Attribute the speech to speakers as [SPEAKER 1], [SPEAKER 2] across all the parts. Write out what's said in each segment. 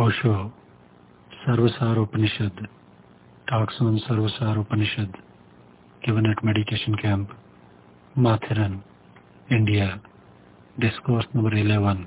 [SPEAKER 1] Osho Sarvasar Upanishad talks on Sarvasar Upanishad given at meditation camp, Matheran, India, discourse number eleven.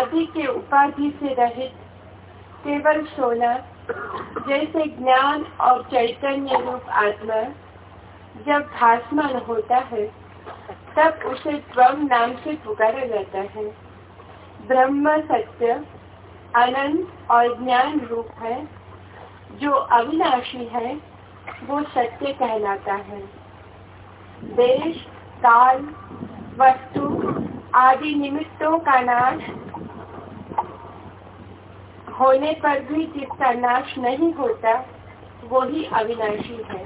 [SPEAKER 1] आदि के उपाधि से रहित केवल सोना, जैसे ज्ञान और चैतन्य रूप आत्मा, जब भासमान होता है, तब उसे त्वम नाम से पुकारा जाता है। ब्रह्म, सत्य, अनंत और ज्ञान रूप है। जो अविनाशी है, वो सत्य कहलाता है। देश, काल, वस्तु आदि निमित्तों का नाश होने पर भी जिसका नाश नहीं होता वो ही अविनाशी है।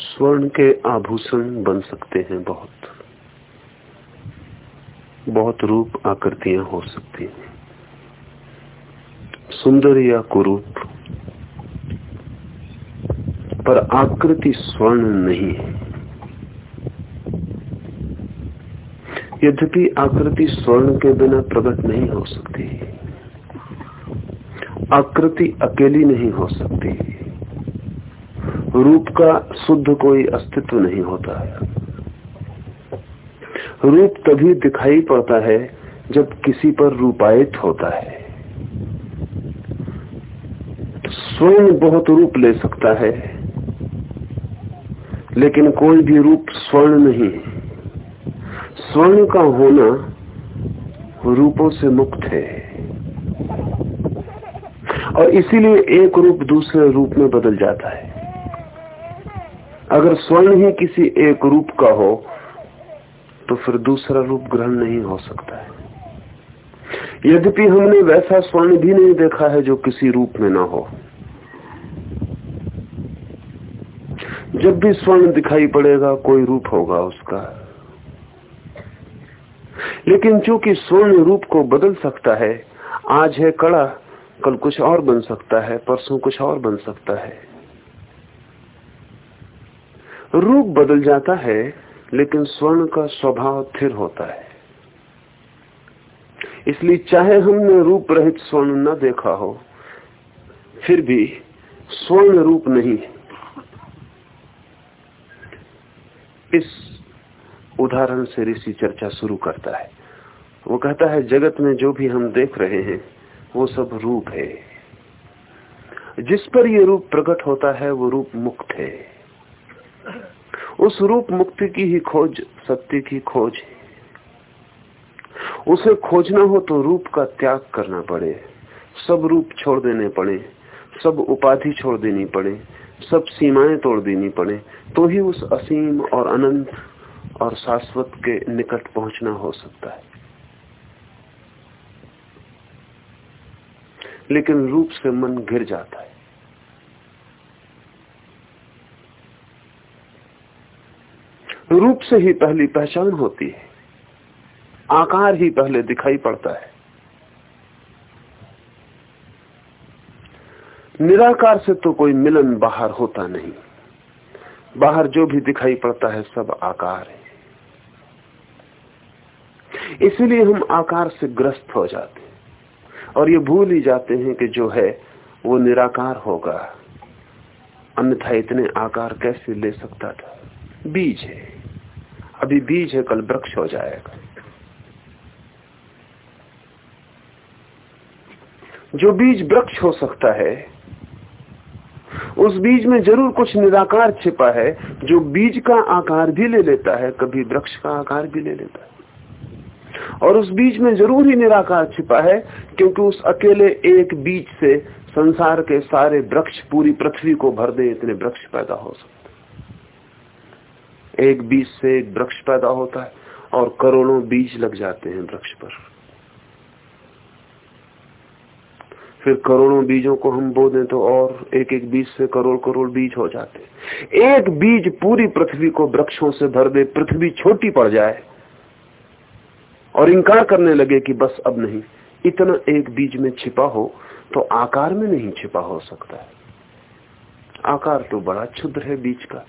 [SPEAKER 2] स्वर्ण के आभूषण बन सकते हैं बहुत। बहुत रूप आकृतियाँ हो सकती हैं। सुंदर या कुरूप, पर आकृति स्वर्ण नहीं है। यद्यपि आकृति स्वर्ण के बिना प्रकट नहीं हो सकती, आकृति अकेली नहीं हो सकती, रूप का शुद्ध कोई अस्तित्व नहीं होता है। रूप तभी दिखाई पड़ता है जब किसी पर रूपायित होता है। स्वयं बहुत रूप ले सकता है, लेकिन कोई भी रूप स्वर्ण नहीं स्वर्ण का होना रूपों से मुक्त है। और इसीलिए एक रूप दूसरे रूप में बदल जाता है। अगर स्वर्ण ही किसी एक रूप का हो तो फिर दूसरा रूप ग्रहण नहीं हो सकता है। यद्यपि हमने वैसा स्वर्ण भी नहीं देखा है जो किसी रूप में ना हो। जब भी स्वर्ण दिखाई पड़ेगा, कोई रूप होगा उसका। लेकिन चूँकि स्वर्ण रूप को बदल सकता है, आज है कड़ा, कल कुछ और बन सकता है, परसों कुछ और बन सकता है। रूप बदल जाता है लेकिन स्वर्ण का स्वभाव स्थिर होता है। इसलिए चाहे हमने रूप रहित स्वर्ण न देखा हो, फिर भी स्वर्ण रूप नहीं है। इस उदाहरण से ऋषि चर्चा शुरू करता है। वो कहता है, जगत में जो भी हम देख रहे हैं, वो सब रूप है। जिस पर ये रूप प्रकट होता है, वो रूप मुक्त है। उस रूप मुक्ति की ही खोज, सत्य की खोज है। उसे खोजना हो तो रूप का त्याग करना पड़े। सब रूप छोड़ देने पड़े, सब उपाधि छोड़ देनी पड़े, सब सीमाएँ तोड़ देनी पड़े तो ही उस असीम और अनंत और शाश्वत के निकट पहुँचना हो सकता है। लेकिन रूप से मन गिर जाता है। रूप से ही पहली पहचान होती है। आकार ही पहले दिखाई पड़ता है। निराकार से तो कोई मिलन बाहर होता नहीं। बाहर जो भी दिखाई पड़ता है, सब आकार है। इसलिए हम आकार से ग्रस्त हो जाते हैं। और ये भूल ही जाते हैं कि जो है, वो निराकार होगा। अन्यथा इतने आकार कैसे ले सकता था? बीज है। अभी बीज है, कल वृक्ष हो जाएगा। जो बीज वृक्ष हो सकता है, उस बीज में ज़रूर कुछ निराकार छिपा है, जो बीज का आकार भी ले लेता है, कभी वृक्ष का आकार भी ले लेता है। और उस बीज में ज़रूर ही निराकार छिपा है, क्योंकि उस अकेले एक बीज से संसार के सारे वृक्ष, पूरी पृथ्वी को भर दे, इतने वृक्ष पैदा हो सकते एक बीज से एक वृक्ष पैदा होता है और करोड़ों बीज लग जाते हैं वृक्ष पर। फिर करोड़ों बीजों को हम बो दें तो और एक एक बीज से करोड़ करोड़ बीज हो जाते एक बीज पूरी पृथ्वी को वृक्षों से भर दे, पृथ्वी छोटी पड़ जाए और इंकार करने लगे कि बस अब नहीं, इतना एक बीज में छिपा हो तो आकार में नहीं छिपा हो सकता है। आकार तो बड़ा क्षुद्र है बीज का।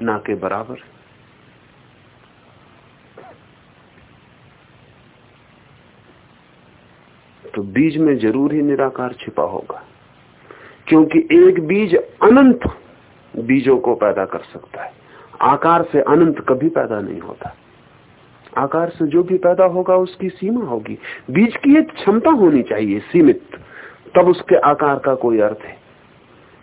[SPEAKER 2] ना के बराबर। तो बीज में ज़रूर ही निराकार छिपा होगा, क्योंकि एक बीज अनंत बीजों को पैदा कर सकता है। आकार से अनंत कभी पैदा नहीं होता। आकार से जो भी पैदा होगा, उसकी सीमा होगी। बीज की एक क्षमता होनी चाहिए, सीमित। तब उसके आकार का कोई अर्थ है।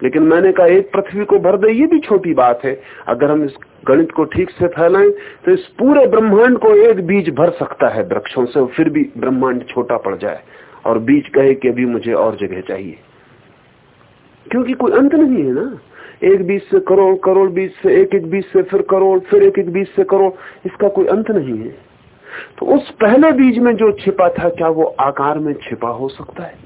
[SPEAKER 2] लेकिन मैंने कहा, एक पृथ्वी को भर दे, ये भी छोटी बात है। अगर हम इस गणित को ठीक से फैलाएँ तो इस पूरे ब्रह्मांड को एक बीज भर सकता है वृक्षों से फिर भी ब्रह्मांड छोटा पड़ जाए। और बीज कहे कि अभी मुझे और जगह चाहिए। क्योंकि कोई अंत नहीं है ना। एक बीज से करोड़ करोड़ बीज से एक एक बीज से फिर करोड़, फिर एक एक बीज से करोड़, इसका कोई अंत नहीं है। तो उस पहले बीज में जो छिपा था, क्या वो आकार में छिपा हो सकता है?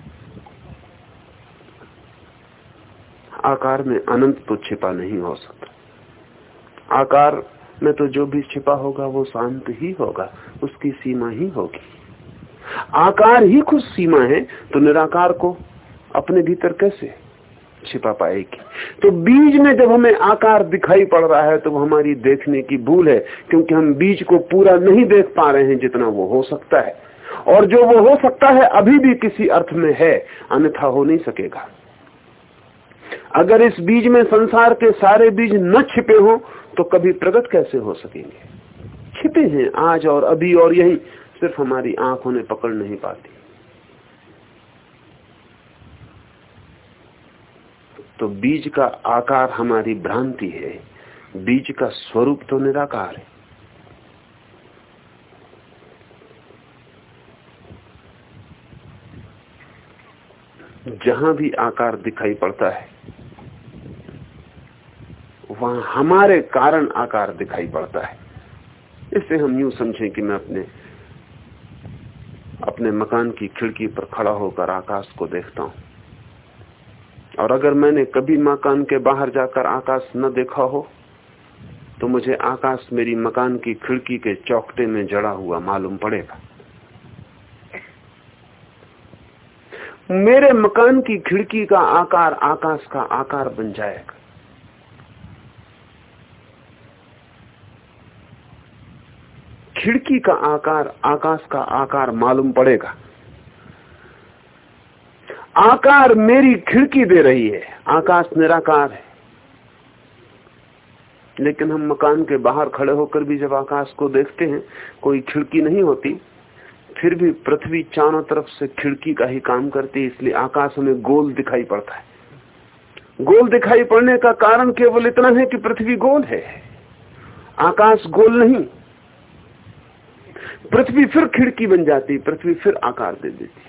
[SPEAKER 2] आकार में अनंत तो छिपा नहीं हो सकता। आकार में तो जो भी छिपा होगा, वो शांत ही होगा, उसकी सीमा ही होगी। आकार ही कुछ सीमा है तो निराकार को अपने भीतर कैसे छिपा पाएगी? तो बीज में जब हमें आकार दिखाई पड़ रहा है तो हमारी देखने की भूल है, क्योंकि हम बीज को पूरा नहीं देख पा रहे हैं जितना वो हो सकता है। और जो वो हो सकता है, अभी भी किसी अर्थ में है, अन्यथा हो नहीं सकेगा। अगर इस बीज में संसार के सारे बीज न छिपे हो तो कभी प्रगट कैसे हो सकेंगे? छिपे हैं आज और अभी, और यही सिर्फ़ हमारी आँखों ने पकड़ नहीं पाती। तो बीज का आकार हमारी भ्रांति है। बीज का स्वरूप तो निराकार है। जहाँ भी आकार दिखाई पड़ता है वहाँ हमारे कारण आकार दिखाई पड़ता है। इससे हम यूँ समझें कि मैं अपने अपने मकान की खिड़की पर खड़ा होकर आकाश को देखता हूँ। और अगर मैंने कभी मकान के बाहर जाकर आकाश न देखा हो तो मुझे आकाश मेरी मकान की खिड़की के चौकटे में जड़ा हुआ मालूम पड़ेगा। मेरे मकान की खिड़की का आकार आकाश का आकार बन जाएगा। खिड़की का आकार, आकाश का आकार मालूम पड़ेगा। आकार मेरी खिड़की दे रही है। आकाश निराकार है। लेकिन हम मकान के बाहर खड़े होकर भी जब आकाश को देखते हैं, कोई खिड़की नहीं होती, फिर भी पृथ्वी चारों तरफ़ से खिड़की का ही काम करती है, इसलिए आकाश हमें गोल दिखाई पड़ता है। गोल दिखाई पड़ने का कारण केवल इतना है कि पृथ्वी गोल है। आकाश गोल नहीं पृथ्वी फिर खिड़की बन जाती, पृथ्वी फिर आकार दे देती।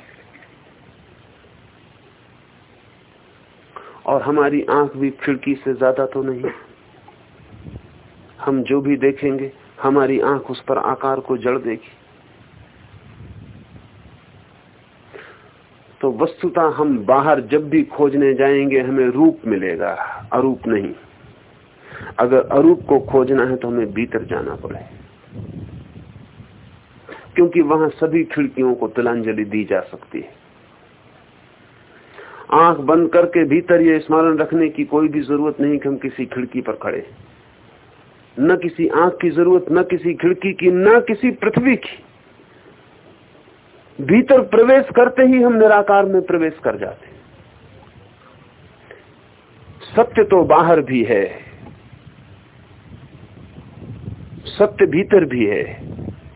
[SPEAKER 2] और हमारी आँख भी खिड़की से ज़्यादा तो नहीं। हम जो भी देखेंगे, हमारी आँख उस पर आकार को जड़ देगी। तो वस्तुता हम बाहर जब भी खोजने जाएँगे, हमें रूप मिलेगा, अरूप नहीं। अगर अरूप को खोजना है तो हमें भीतर जाना पड़े क्योंकि वहाँ सभी खिड़कियों को तिलांजलि दी जा सकती है। आँख बंद करके भीतर ये स्मरण रखने की कोई भी ज़रूरत नहीं कि हम किसी खिड़की पर खड़े न किसी आँख की ज़रूरत, न किसी खिड़की की, न किसी पृथ्वी की। भीतर प्रवेश करते ही हम निराकार में प्रवेश कर जाते सत्य तो बाहर भी है, सत्य भीतर भी है।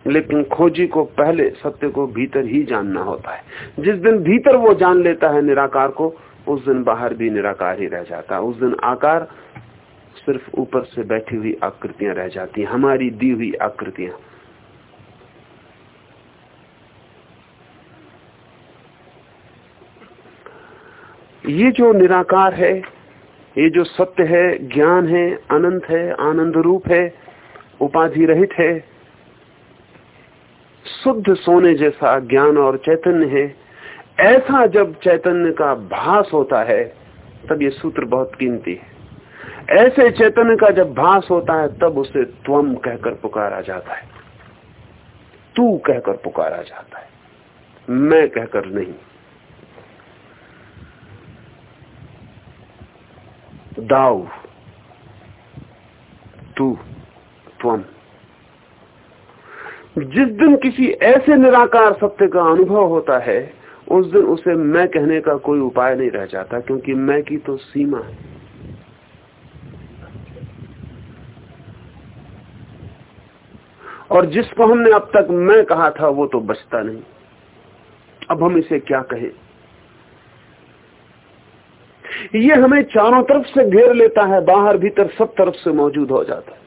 [SPEAKER 2] लेकिन खोजी को पहले सत्य को भीतर ही जानना होता है। जिस दिन भीतर वो जान लेता है निराकार को, उस दिन बाहर भी निराकार ही रह जाता है। उस दिन आकार सिर्फ़ ऊपर से बैठी हुई आकृतियाँ रह जाती हमारी दी हुई आकृतियाँ। ये जो निराकार है, ये जो सत्य है, ज्ञान है, अनंत है, आनंद रूप है, उपाधि रहित है शुद्ध सोने जैसा ज्ञान और चैतन्य है। ऐसा जब चैतन्य का भास होता है, तब ये सूत्र बहुत कीमती है। ऐसे चैतन्य का जब भास होता है, तब उसे त्वम कहकर पुकारा जाता है। तू कहकर पुकारा जाता है। मैं कहकर नहीं। दाऊ, तू, त्वम। जिस दिन किसी ऐसे निराकार सत्य का अनुभव होता है, उस दिन उसे मैं कहने का कोई उपाय नहीं रह जाता, क्योंकि मैं की तो सीमा है। और जिसको हमने अब तक मैं कहा था, वो तो बचता नहीं। अब हम इसे क्या कहें? ये हमें चारों तरफ़ से घेर लेता है, बाहर भीतर सब तरफ़ से मौजूद हो जाता है।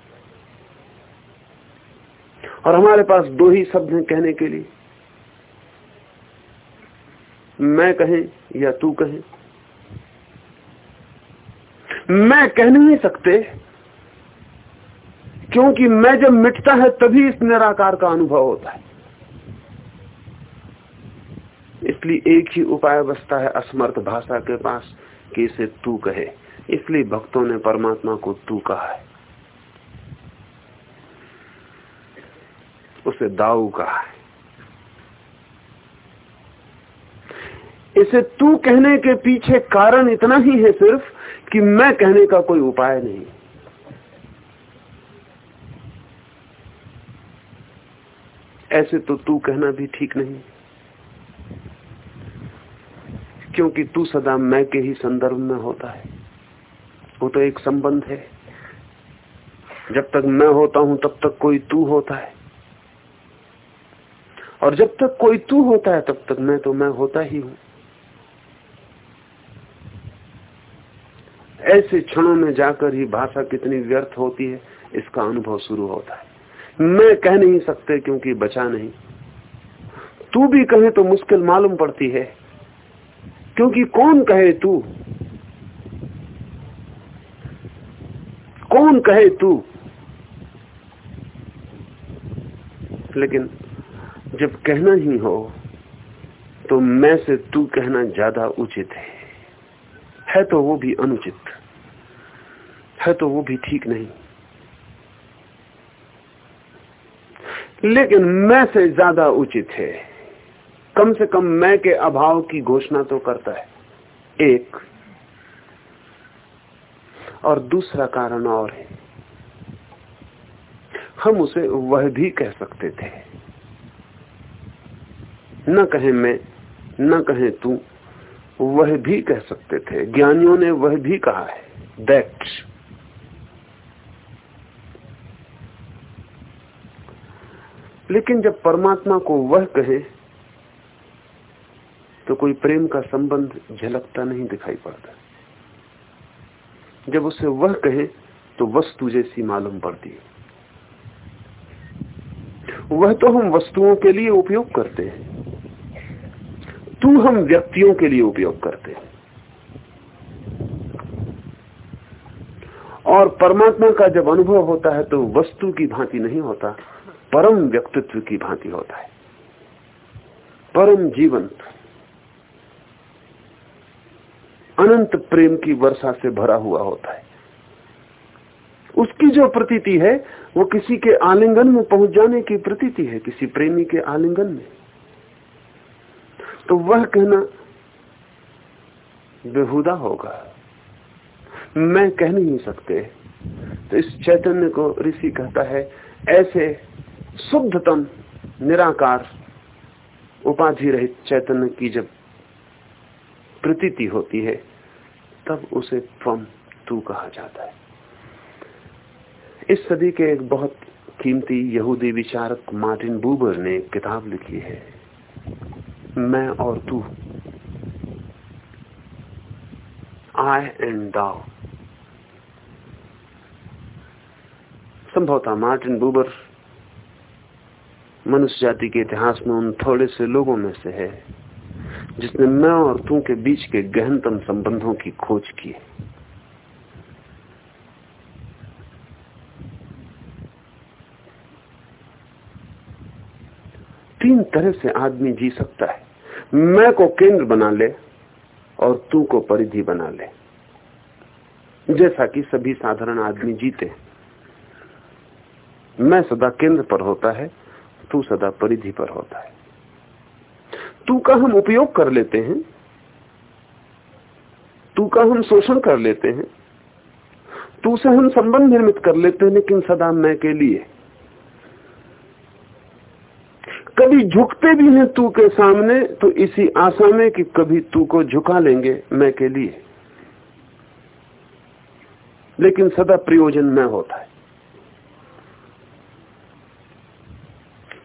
[SPEAKER 2] और हमारे पास दो ही शब्द हैं कहने के लिए। मैं कहें या तू कहें। मैं कह नहीं सकते, क्योंकि मैं जब मिटता है तभी इस निराकार का अनुभव होता है। इसलिए एक ही उपाय बचता है असमर्थ भाषा के पास कि इसे तू कहे। इसलिए भक्तों ने परमात्मा को तू कहा है। उसे दाऊ कहा है। इसे तू कहने के पीछे कारण इतना ही है सिर्फ़ कि मैं कहने का कोई उपाय नहीं। ऐसे तो तू कहना भी ठीक नहीं। क्योंकि तू सदा मैं के ही संदर्भ में होता है। वो तो एक संबंध है। जब तक मैं होता हूँ, तब तक कोई तू होता है। और जब तक कोई तू होता है, तब तक मैं तो मैं होता ही हूँ। ऐसे क्षणों में जाकर ही भाषा कितनी व्यर्थ होती है, इसका अनुभव शुरू होता है। मैं कह नहीं सकते क्योंकि बचा नहीं। तू भी कहे तो मुश्किल मालूम पड़ती है। क्योंकि कौन कहे तू? कौन कहे तू? लेकिन जब कहना ही हो तो मैं से तू कहना ज़्यादा उचित है। है तो वो भी अनुचित, है तो वो भी ठीक नहीं। लेकिन मैं से ज़्यादा उचित है। कम से कम मैं के अभाव की घोषणा तो करता है, एक। और दूसरा कारण और है। हम उसे वह भी कह सकते थे। न कहे मैं, न कहे तू, वह भी कह सकते थे। ज्ञानियों ने वह भी कहा है। दैट लेकिन जब परमात्मा को वह कहे तो कोई प्रेम का संबंध झलकता नहीं दिखाई पड़ता। जब उसे वह कहे तो वस्तु जैसी मालूम पड़ती है। वह तो हम वस्तुओं के लिए उपयोग करते हैं। तू हम व्यक्तियों के लिए उपयोग करते हैं। और परमात्मा का जब अनुभव होता है तो वस्तु की भांति नहीं होता, परम व्यक्तित्व की भांति होता है। परम जीवंत, अनंत प्रेम की वर्षा से भरा हुआ होता है। उसकी जो प्रतीति है, वो किसी के आलिंगन में पहुँच जाने की प्रतीति है, किसी प्रेमी के आलिंगन में। तो वह कहना, बेहुदा होगा। मैं कह नहीं सकते। तो इस चैतन्य को ऋषि कहता है, ऐसे शुद्धतम, निराकार, उपाधि रहित चैतन्य की जब प्रतीति होती है, तब उसे त्वम तू कहा जाता है। इस सदी के एक बहुत कीमती यहूदी विचारक मार्टिन बूबर ने एक किताब लिखी है। मैं और तू। आई एंड दाउ संभवतः मार्टिन बूबर मनुष्य जाति के इतिहास में उन थोड़े से लोगों में से है, जिसने मैं और तू के बीच के गहनतम संबंधों की खोज की तीन तरह से आदमी जी सकता है। मैं को केंद्र बना ले और तू को परिधि बना ले। जैसा कि सभी साधारण आदमी जीते। मैं सदा केंद्र पर होता है, तू सदा परिधि पर होता है। तू का हम उपयोग कर लेते हैं, तू का हम शोषण कर लेते हैं, तू से हम संबंध निर्मित कर लेते हैं, लेकिन सदा मैं के लिए। कभी झुकते भी हैं तू के सामने तो इसी आशा में कि कभी तू को झुका लेंगे मैं के लिए। लेकिन सदा प्रयोजन मैं होता है।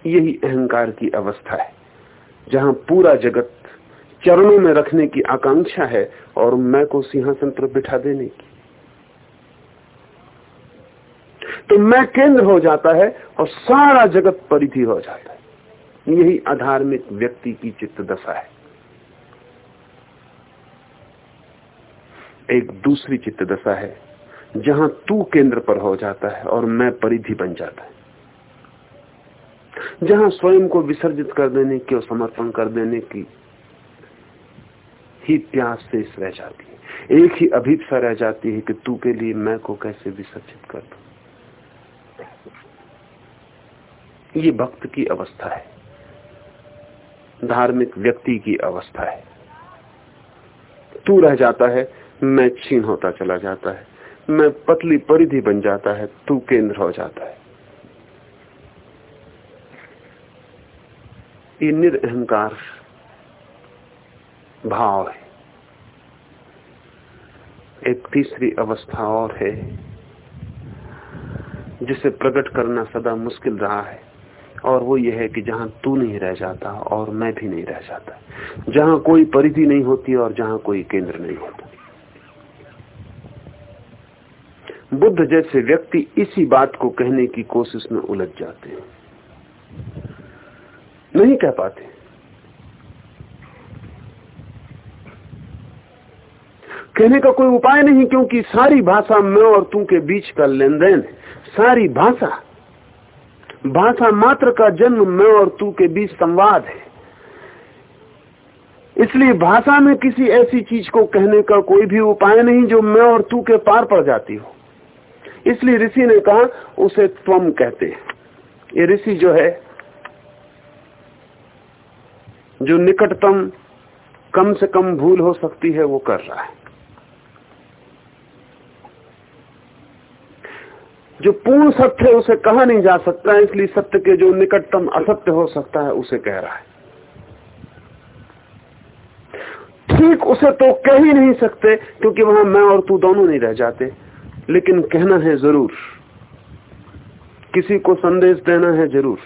[SPEAKER 2] यही अहंकार की अवस्था है, जहाँ पूरा जगत चरणों में रखने की आकांक्षा है और मैं को सिंहासन पर बिठा देने की। तो मैं केंद्र हो जाता है और सारा जगत परिधि हो जाता है। यही अधार्मिक व्यक्ति की चित्त दशा है। एक दूसरी चित्त दशा है, जहाँ तू केंद्र पर हो जाता है और मैं परिधि बन जाता है। जहाँ स्वयं को विसर्जित कर देने की और समर्पण कर देने की ही प्यास से रह जाती है। एक ही अभिप्सा रह जाती है कि तू के लिए मैं को कैसे विसर्जित कर दू। ये भक्त की अवस्था है। धार्मिक व्यक्ति की अवस्था है। तू रह जाता है, मैं छीन होता चला जाता है, मैं पतली परिधि बन जाता है, तू केंद्र हो जाता है। ये निरअहकार भाव है। एक तीसरी अवस्था और है, जिसे प्रकट करना सदा मुश्किल रहा है। और वो ये है कि जहाँ तू नहीं रह जाता और मैं भी नहीं रह जाता। जहाँ कोई परिधि नहीं होती और जहाँ कोई केंद्र नहीं होता। बुद्ध जैसे व्यक्ति इसी बात को कहने की कोशिश में उलझ जाते हैं। नहीं कह पाते। कहने का कोई उपाय नहीं क्योंकि सारी भाषा मैं और तू के बीच का लेन देन सारी भाषा भाषा मात्र का जन्म मैं और तू के बीच संवाद है। इसलिए भाषा में किसी ऐसी चीज़ को कहने का कोई भी उपाय नहीं जो मैं और तू के पार पड़ जाती हो। इसलिए ऋषि ने कहा, उसे त्वम कहते ये ऋषि जो है, जो निकटतम, कम से कम भूल हो सकती है, वो कर रहा है। जो पूर्ण सत्य है, उसे कहा नहीं जा सकता है इसलिए सत्य के जो निकटतम असत्य हो सकता है, उसे कह रहा है। ठीक उसे तो कह ही नहीं सकते, क्योंकि वहाँ मैं और तू दोनों नहीं रह जाते। लेकिन कहना है ज़रूर। किसी को संदेश देना है ज़रूर।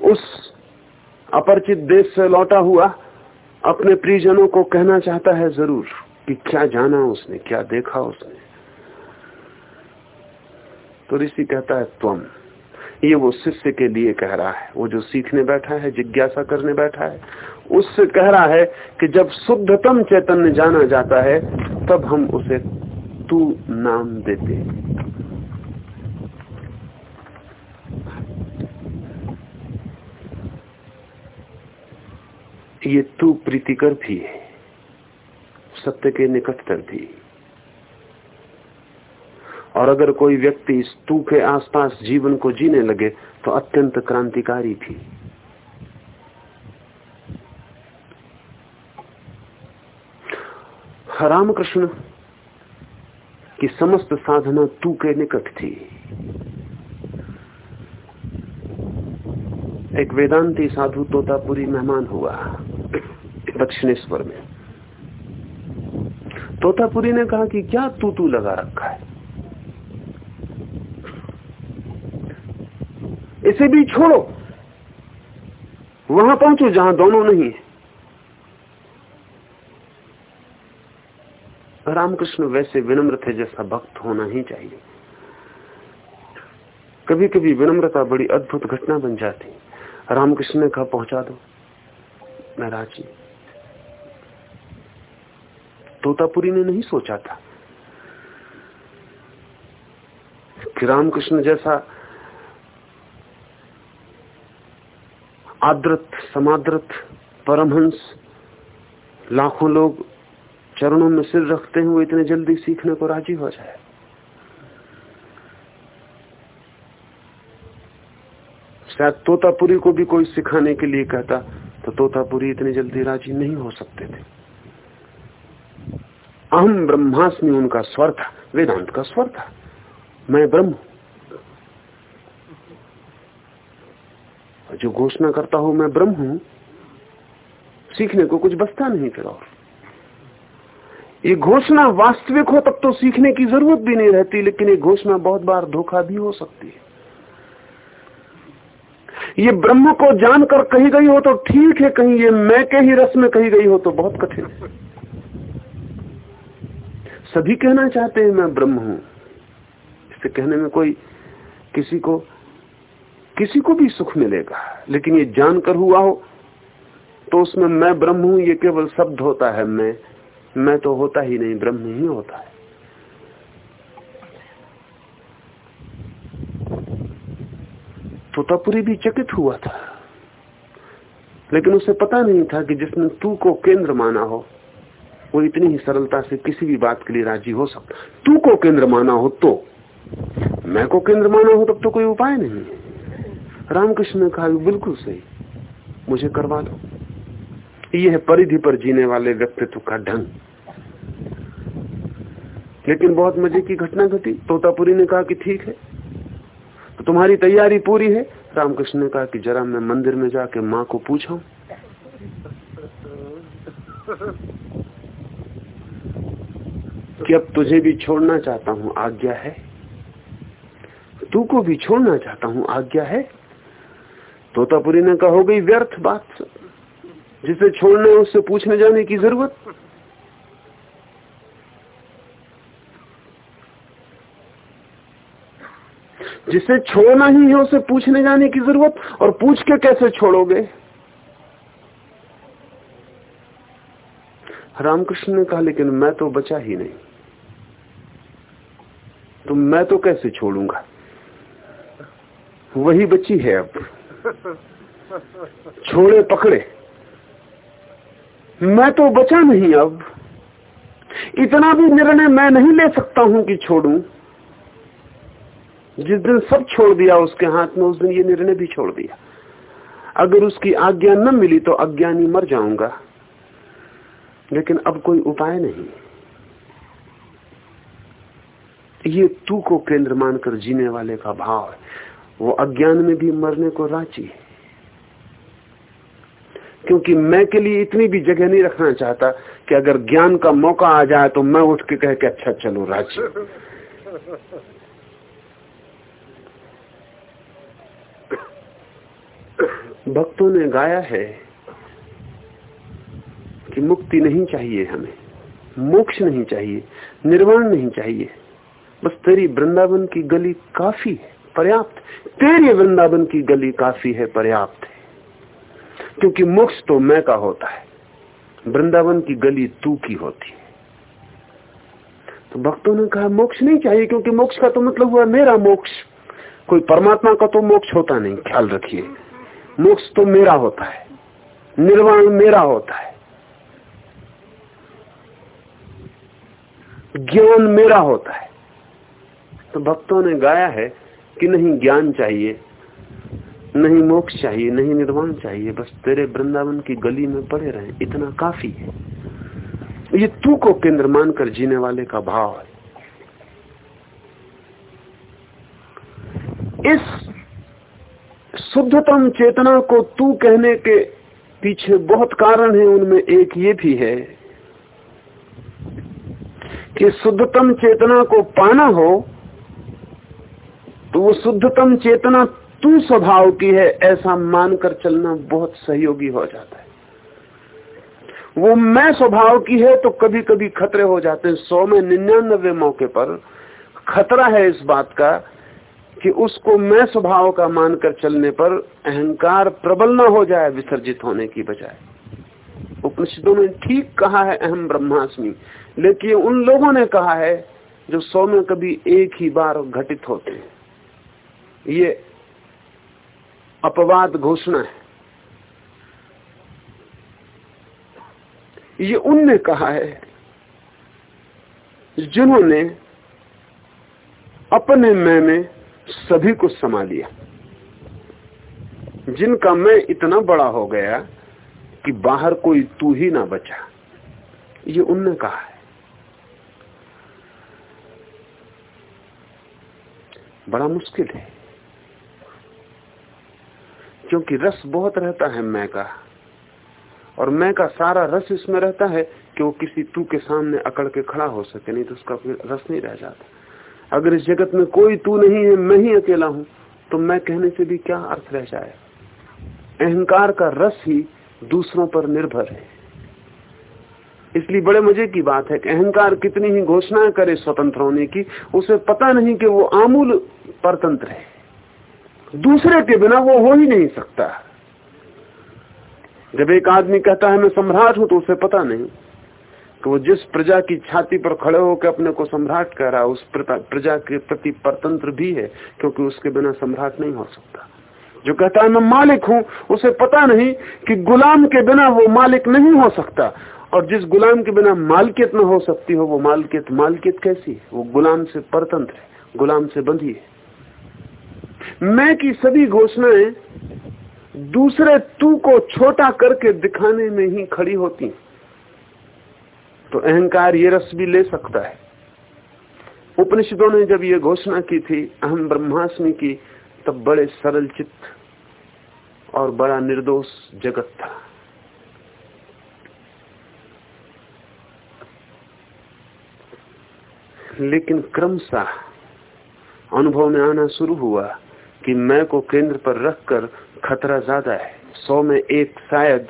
[SPEAKER 2] उस अपरिचित देश से लौटा हुआ अपने प्रियजनों को कहना चाहता है ज़रूर कि क्या जाना उसने, क्या देखा उसने। तो ऋषि कहता है तुम ये वो शिष्य के लिए कह रहा है। वो जो सीखने बैठा है, जिज्ञासा करने बैठा है, उससे कह रहा है कि जब शुद्धतम चैतन्य जाना जाता है, तब हम उसे तू नाम देते ये तू प्रीतिकर भी है, सत्य के निकटतर भी। और अगर कोई व्यक्ति इस तू के आसपास जीवन को जीने लगे तो अत्यंत क्रांतिकारी थी। रामकृष्ण की समस्त साधना तू के निकट थी। एक वेदांती साधु तोतापुरी मेहमान हुआ दक्षिणेश्वर में। तोतापुरी ने कहा कि क्या तू तू लगा रखा है? इसे भी छोड़ो। वहाँ पहुंचो जहाँ दोनों नहीं है। रामकृष्ण वैसे विनम्र थे जैसा भक्त होना ही चाहिए। कभी कभी विनम्रता बड़ी अद्भुत घटना बन जाती। रामकृष्ण ने कहा, पहुँचा दो मैं राज़ी तोतापुरी ने नहीं सोचा था कि रामकृष्ण जैसा आद्रत, समाद्रत, परमहंस, लाखों लोग चरणों में सिर रखते हैं वो इतने जल्दी सीखने को राज़ी हो जाए। शायद तोतापुरी को भी कोई सिखाने के लिए कहता तो तोतापुरी इतनी जल्दी राज़ी नहीं हो सकते थे। अहम ब्रह्मास्मि उनका स्वर था, वेदांत का स्वर था। मैं ब्रह्म जो घोषणा करता हो मैं ब्रह्म हूँ, सीखने को कुछ बचता नहीं फिर और। ये घोषणा वास्तविक हो तब तो सीखने की ज़रूरत भी नहीं रहती, लेकिन ये घोषणा बहुत बार धोखा भी हो सकती है। ये ब्रह्म को जानकर कही गई हो तो ठीक है, कहीं ये मैं के ही रस में कही गई हो तो बहुत कठिन सभी कहना चाहते हैं मैं ब्रह्म हूँ। इसे कहने में कोई किसी को किसी को भी सुख मिलेगा। लेकिन ये जानकर हुआ हो तो उसमें मैं ब्रह्म हूँ, ये केवल शब्द होता है, मैं मैं तो होता ही नहीं, ब्रह्म ही होता है। तोतापुरी भी चकित हुआ था, लेकिन उसे पता नहीं था कि जिसने तू को केंद्र माना हो, वो इतनी ही सरलता से किसी भी बात के लिए राज़ी हो सकता। तू को केंद्र माना हो तो मैं को केंद्र माना हो, तब तो कोई उपाय नहीं रामकृष्ण ने कहा, बिल्कुल सही। मुझे करवा दो। यह है परिधि पर जीने वाले व्यक्तित्व का ढंग। लेकिन बहुत मज़े की घटना घटी। तोतापुरी ने कहा कि ठीक है। तो तुम्हारी तैयारी पूरी है। रामकृष्ण ने कहा कि जरा मैं मंदिर में जाके माँ को पूछा कि अब तुझे भी छोड़ना चाहता हूँ आज्ञा है? तू को भी छोड़ना चाहता हूँ आज्ञा है? तोतापुरी ने कहा, हो गई व्यर्थ बात जिसे छोड़ने उससे पूछने जाने की ज़रूरत। जिसे छोड़ना ही है, उसे पूछने जाने की ज़रूरत, और पूछ के कैसे छोड़ोगे? रामकृष्ण ने कहा, लेकिन मैं तो बचा ही नहीं। तो मैं तो कैसे छोड़ूँगा? वही बची है अब। छोड़े पकड़े। मैं तो बचा नहीं अब। इतना भी निर्णय मैं नहीं ले सकता हूँ कि छोड़ू। जिस दिन सब छोड़ दिया उसके हाथ में, उस दिन ये निर्णय भी छोड़ दिया। अगर उसकी आज्ञा न मिली तो अज्ञानी मर जाऊँगा। लेकिन अब कोई उपाय नहीं। ये तू को केंद्र मानकर जीने वाले का भाव है। वो अज्ञान में भी मरने को राज़ी है। क्योंकि मैं के लिए इतनी भी जगह नहीं रखना चाहता कि अगर ज्ञान का मौका आ जाए तो मैं उठ के कह के अच्छा चलो, राज़ी। भक्तों ने गाया है कि मुक्ति नहीं चाहिए हमें, मोक्ष नहीं चाहिए, निर्वाण नहीं चाहिए। बस तेरी वृंदावन की गली काफ़ी है। पर्याप्त। तेरी वृंदावन की गली काफ़ी है, पर्याप्त है। क्योंकि मोक्ष तो मैं का होता है। वृंदावन की गली तू की होती है। तो भक्तों ने कहा, मोक्ष नहीं चाहिए, क्योंकि मोक्ष का तो मतलब हुआ मेरा मोक्ष। कोई परमात्मा का तो मोक्ष होता नहीं, ख्याल रखिए। मोक्ष तो मेरा होता है। निर्वाण मेरा होता है। ज्ञान मेरा होता है। तो भक्तों ने गाया है कि नहीं ज्ञान चाहिए, नहीं मोक्ष चाहिए, नहीं निर्वाण चाहिए, बस तेरे वृंदावन की गली में पड़े रहे, इतना काफ़ी है। ये तू को केंद्र मानकर जीने वाले का भाव है। इस शुद्धतम चेतना को तू कहने के पीछे बहुत कारण है, उनमें एक ये भी है कि शुद्धतम चेतना को पाना हो तो वो शुद्धतम चेतना तू स्वभाव की है, ऐसा मानकर चलना बहुत सहयोगी हो जाता है। वो मैं स्वभाव की है तो कभी कभी खतरे हो जाते हैं। सौ में निन्यानबे मौके पर खतरा है इस बात का कि उसको मैं स्वभाव का मानकर चलने पर अहंकार प्रबल न हो जाए विसर्जित होने की बजाय। उपनिषदों ने ठीक कहा है अहम ब्रह्मास्मि, लेकिन उन लोगों ने कहा है जो सौ में कभी एक ही बार घटित होते हैं। ये अपवाद घोषणा है। ये उनने कहा है जिन्होंने अपने मैं में सभी को समा लिया। जिनका मैं इतना बड़ा हो गया कि बाहर कोई तू ही ना बचा। ये उनने कहा है। बड़ा मुश्किल है। क्योंकि रस बहुत रहता है मैं का। और मैं का सारा रस इसमें रहता है कि वो किसी तू के सामने अकड़ के खड़ा हो सके, नहीं तो उसका रस नहीं रह जाता। अगर इस जगत में कोई तू नहीं है, मैं ही अकेला हूँ तो मैं कहने से भी क्या अर्थ रह जाए? अहंकार का रस ही दूसरों पर निर्भर है। इसलिए बड़े मज़े की बात है कि अहंकार कितनी ही घोषणाएँ करे स्वतंत्र होने की, उसे पता नहीं कि वो आमूल परतंत्र है। दूसरे के बिना वो हो ही नहीं सकता। जब एक आदमी कहता है, मैं सम्राट हूँ तो उसे पता नहीं कि वो जिस प्रजा की छाती पर खड़े होकर अपने को सम्राट कह रहा है, उस प्रजा के प्रति परतंत्र भी है, क्योंकि उसके बिना सम्राट नहीं हो सकता। जो कहता है, मैं मालिक हूँ, उसे पता नहीं कि गुलाम के बिना वो मालिक नहीं हो सकता। और जिस गुलाम के बिना मालकियत न हो सकती हो, वो मालकियत मालकियत कैसी है? वो गुलाम से परतंत्र है, गुलाम से बंधी है। मैं की सभी घोषणाएँ दूसरे तू को छोटा करके दिखाने में ही खड़ी होती तो अहंकार ये रस भी ले सकता है। उपनिषदों ने जब ये घोषणा की थी, अहम ब्रह्मास्मि की, तब बड़े सरल चित्त और बड़ा निर्दोष जगत था। लेकिन क्रमशः अनुभव में आना शुरू हुआ। कि मैं को केंद्र पर रखकर खतरा ज़्यादा है। सौ में एक शायद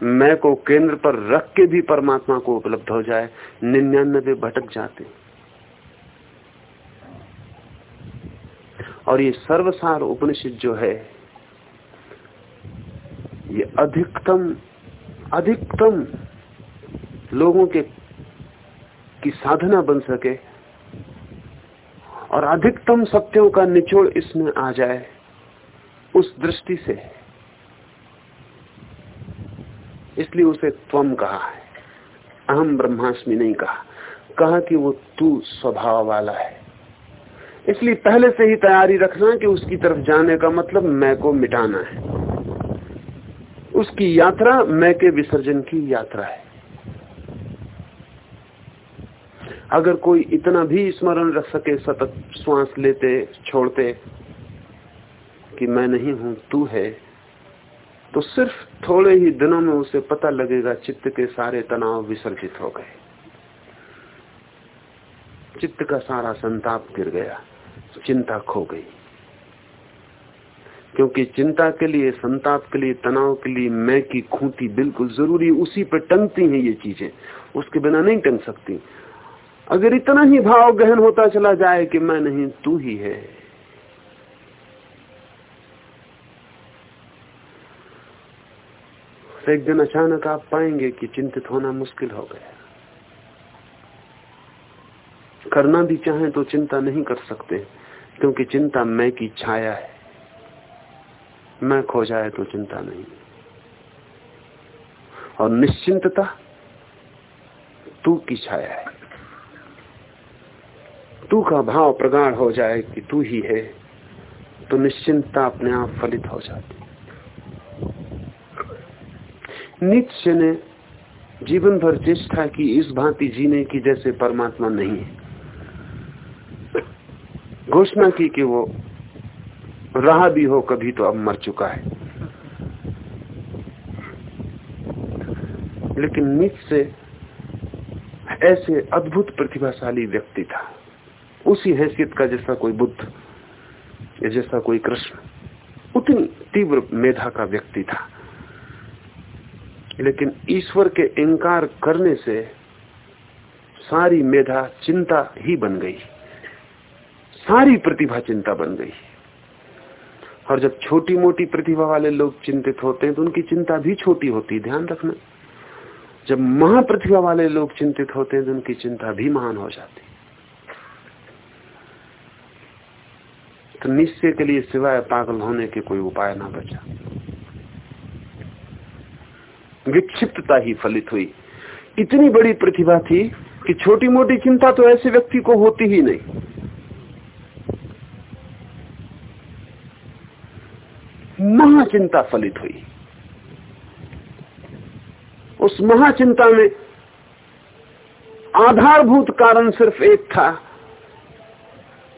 [SPEAKER 2] मैं को केंद्र पर रख के भी परमात्मा को उपलब्ध हो जाए, निन्यानबे भटक जाते। और ये सर्वसार उपनिषद जो है, ये अधिकतम अधिकतम लोगों के, की साधना बन सके। और अधिकतम सत्यों का निचोड़ इसमें आ जाए, उस दृष्टि से। इसलिए उसे त्वम कहा है। अहम ब्रह्मास्मि नहीं कहा। कहा कि वो तू स्वभाव वाला है। इसलिए पहले से ही तैयारी रखना कि उसकी तरफ़ जाने का मतलब मैं को मिटाना है। उसकी यात्रा मैं के विसर्जन की यात्रा है। अगर कोई इतना भी स्मरण रख सके, सतत श्वास लेते, छोड़ते कि मैं नहीं हूँ, तू है तो सिर्फ़ थोड़े ही दिनों में उसे पता लगेगा चित्त के सारे तनाव विसर्जित हो गए। चित्त का सारा संताप गिर गया, चिंता खो गई। क्योंकि चिंता के लिए, संताप के लिए, तनाव के लिए मैं की खूंटी बिल्कुल ज़रूरी, उसी पर टंगती हैं ये चीज़ें। उसके बिना नहीं टंग सकती। अगर इतना ही भाव गहन होता चला जाए कि मैं नहीं, तू ही है। तो एक दिन अचानक आप पाएँगे कि चिंतित होना मुश्किल हो गया। करना भी चाहे तो चिंता नहीं कर सकते, क्योंकि चिंता मैं की छाया है। मैं खो जाए तो चिंता नहीं। और निश्चिंतता तू की छाया है। तू का भाव प्रगाढ़ हो जाए कि तू ही है तो निश्चिंतता अपने आप फलित हो जाती नित्य ने जीवन भर चेष्टा की इस भांति जीने की जैसे परमात्मा नहीं है। घोषणा की कि वो रहा भी हो, कभी तो अब मर चुका है। लेकिन नित्य से ऐसे अद्भुत प्रतिभाशाली व्यक्ति था। उसी हैसियत का जैसा कोई बुद्ध, या जैसा कोई कृष्ण, उतनी तीव्र मेधा का व्यक्ति था। लेकिन ईश्वर के इंकार करने से सारी मेधा, चिंता ही बन गई। सारी प्रतिभा चिंता बन गई। और जब छोटी मोटी प्रतिभा वाले लोग चिंतित होते हैं तो उनकी चिंता भी छोटी होती है, ध्यान रखना। जब महाप्रतिभा वाले लोग चिंतित होते हैं तो उनकी चिंता भी महान हो जाती तो निश्चय के लिए सिवाय पागल होने के कोई उपाय ना बचा। विक्षिप्तता ही फलित हुई। इतनी बड़ी प्रतिभा थी कि छोटी मोटी चिंता तो ऐसे व्यक्ति को होती ही नहीं। महाचिंता फलित हुई। उस महाचिंता में आधारभूत कारण सिर्फ़ एक था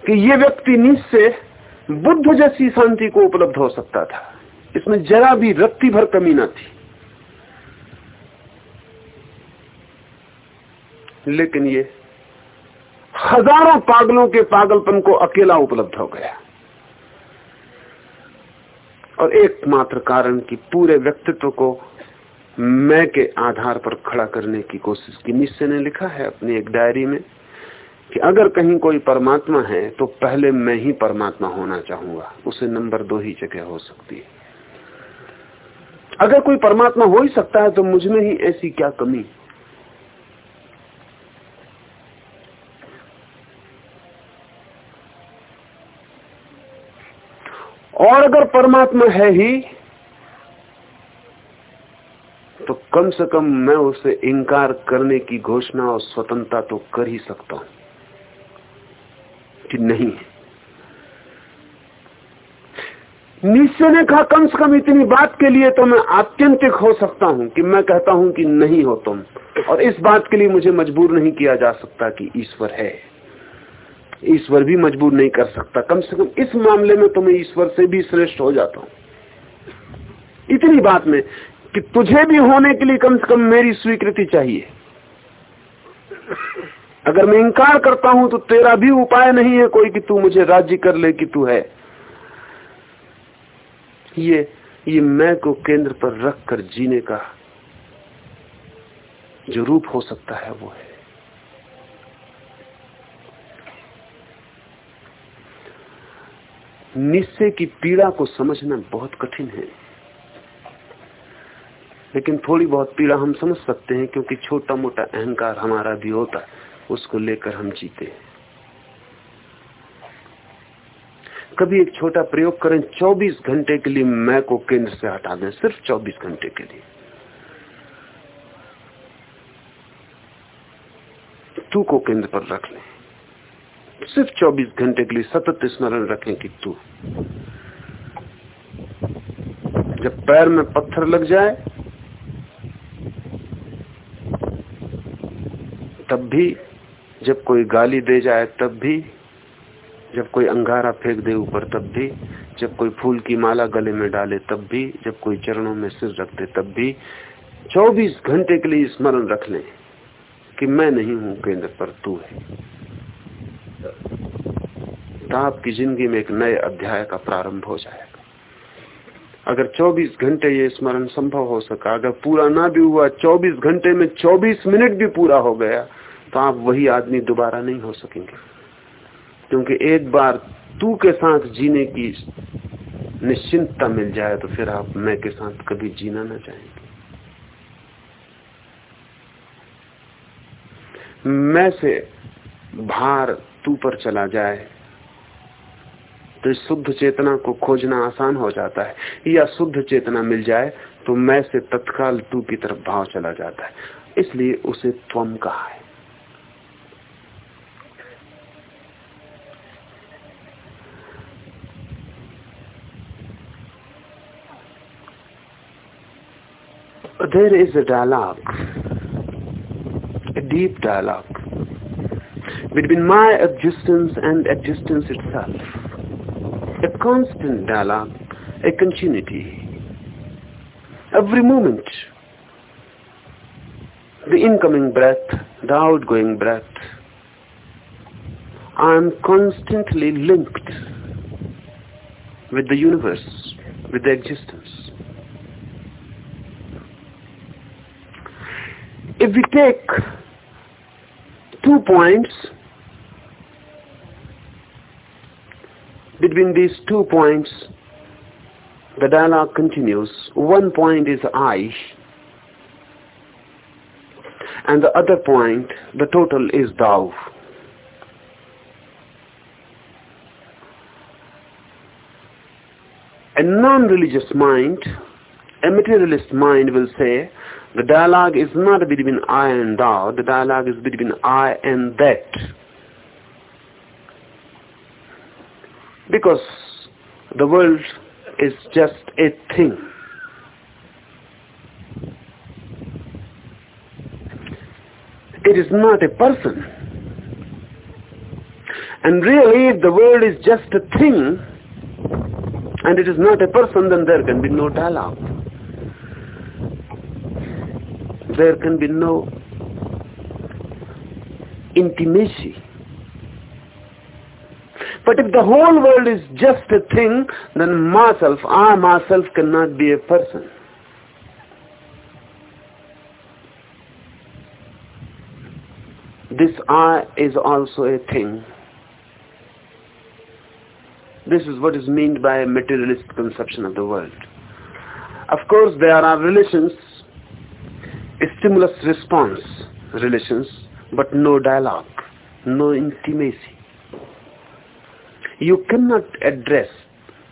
[SPEAKER 2] कि यह व्यक्ति निश्चय बुद्ध जैसी शांति को उपलब्ध हो सकता था। इसमें जरा भी रत्ती भर कमी न थी। लेकिन ये हज़ारों पागलों के पागलपन को अकेला उपलब्ध हो गया। और एकमात्र कारण कि पूरे व्यक्तित्व को मैं के आधार पर खड़ा करने की कोशिश की। निश्चय ने लिखा है अपनी एक डायरी में कि अगर कहीं कोई परमात्मा है तो पहले मैं ही परमात्मा होना चाहूँगा। उसे नंबर दो ही जगह हो सकती है। अगर कोई परमात्मा हो ही सकता है तो मुझमें ही ऐसी क्या कमी? और अगर परमात्मा है ही तो कम से कम मैं उसे इंकार करने की घोषणा और स्वतंत्रता तो कर ही सकता हूँ। कि नहीं है। निश्चय ने कहा, कम से कम इतनी बात के लिए तो मैं आत्यंतिक हो सकता हूँ कि मैं कहता हूँ कि नहीं हो तुम। और इस बात के लिए मुझे मजबूर नहीं किया जा सकता कि ईश्वर है। ईश्वर भी मजबूर नहीं कर सकता। कम से कम इस मामले में तो मैं ईश्वर से भी श्रेष्ठ हो जाता हूँ। इतनी बात में कि तुझे भी होने के लिए कम से कम मेरी स्वीकृति चाहिए। अगर मैं इंकार करता हूँ तो तेरा भी उपाय नहीं है कोई कि तू मुझे राज्य कर ले कि तू है। ये ये मैं को केंद्र पर रख कर जीने का जो रूप हो सकता है वो है। निश्चय की पीड़ा को समझना बहुत कठिन है। लेकिन थोड़ी बहुत पीड़ा हम समझ सकते हैं क्योंकि छोटा मोटा अहंकार हमारा भी होता है। उसको लेकर हम जीते कभी एक छोटा प्रयोग करें 24 घंटे के लिए मैं को केंद्र से हटा दें, सिर्फ़ 24 घंटे के लिए। तू को केंद्र पर रख लें। सिर्फ़ 24 घंटे के लिए सतत स्मरण रखें कि तू, जब पैर में पत्थर लग जाए, तब भी जब कोई गाली दे जाए तब भी, जब कोई अंगारा फेंक दे ऊपर तब भी, जब कोई फूल की माला गले में डाले तब भी, जब कोई चरणों में सिर रख दे तब भी 24 घंटे के लिए स्मरण रख ले कि मैं नहीं हूँ केंद्र पर, तू है। तो आपकी ज़िंदगी में एक नए अध्याय का प्रारंभ हो जाएगा। अगर 24 घंटे ये स्मरण संभव हो सका, अगर पूरा ना भी हुआ 24 घंटे में 24 मिनट भी पूरा हो गया तो आप वही आदमी दोबारा नहीं हो सकेंगे। क्योंकि एक बार तू के साथ जीने की निश्चिंतता मिल जाए तो फिर आप मैं के साथ कभी जीना ना चाहेंगे। मैं से भार तू पर चला जाए तो शुद्ध चेतना को खोजना आसान हो जाता है। या शुद्ध चेतना मिल जाए तो मैं से तत्काल तू की तरफ़ भाव चला जाता है। इसलिए उसे त्वम कहा है। There is a dialogue, a deep dialogue between my existence and existence itself, a constant dialogue, a continuity. Every moment, the incoming breath, the outgoing breath, I am constantly linked with the universe, with the existence. If we take two points between these two points the dialogue continues. One point is I and the other point the total is thou a non-religious mind a materialist mind will say the dialogue is not between I and thou, the dialogue is between I and that. Because the world is just a thing. It is not a person. And really, if the world is just a thing, and it is not a person, then there can be no dialogue there can be no intimacy. But if the whole world is just a thing, then myself, I myself cannot be a person. This I is also a thing. This is what is meant by a materialist conception of the world. Of course, there are relations stimulus response relations but no dialogue no intimacy. You cannot address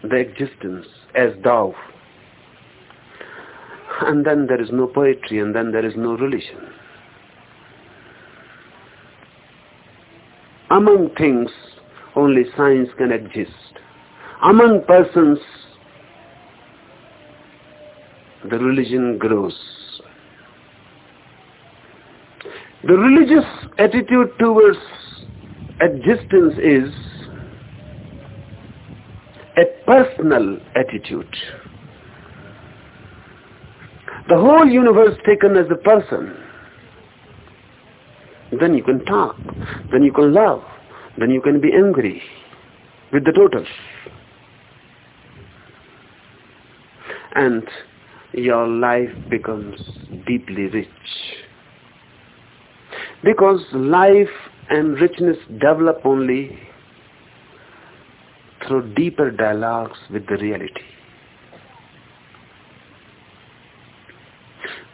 [SPEAKER 2] the existence as thou and then there is no poetry and then there is no religion. Among things only science can exist. Among persons the religion grows the religious attitude towards existence is a personal attitude. The whole universe taken as a person. Then you can talk, then you can love, then you can be angry with the total. And your life becomes deeply rich because life and richness develop only through deeper dialogues with the reality.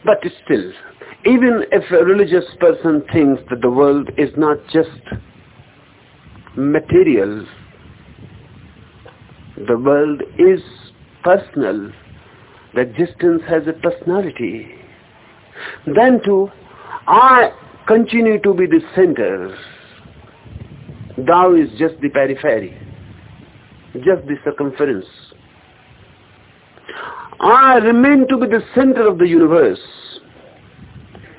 [SPEAKER 2] But still, even if a religious person thinks that the world is not just material, the world is personal, the existence has a personality, then too, I continue to be the center. Thou is just the periphery, just the circumference. I remain to be the center of the universe.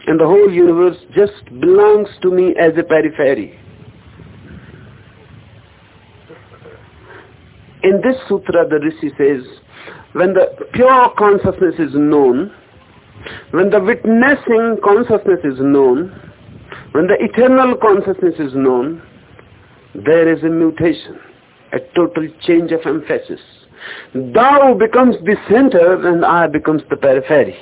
[SPEAKER 2] And the whole universe just belongs to me as a periphery. In this sutra, the Rishi says, when the pure consciousness is known, when the witnessing consciousness is known, when the eternal consciousness is known, there is a mutation, a total change of emphasis. Thou becomes the center and I becomes the periphery.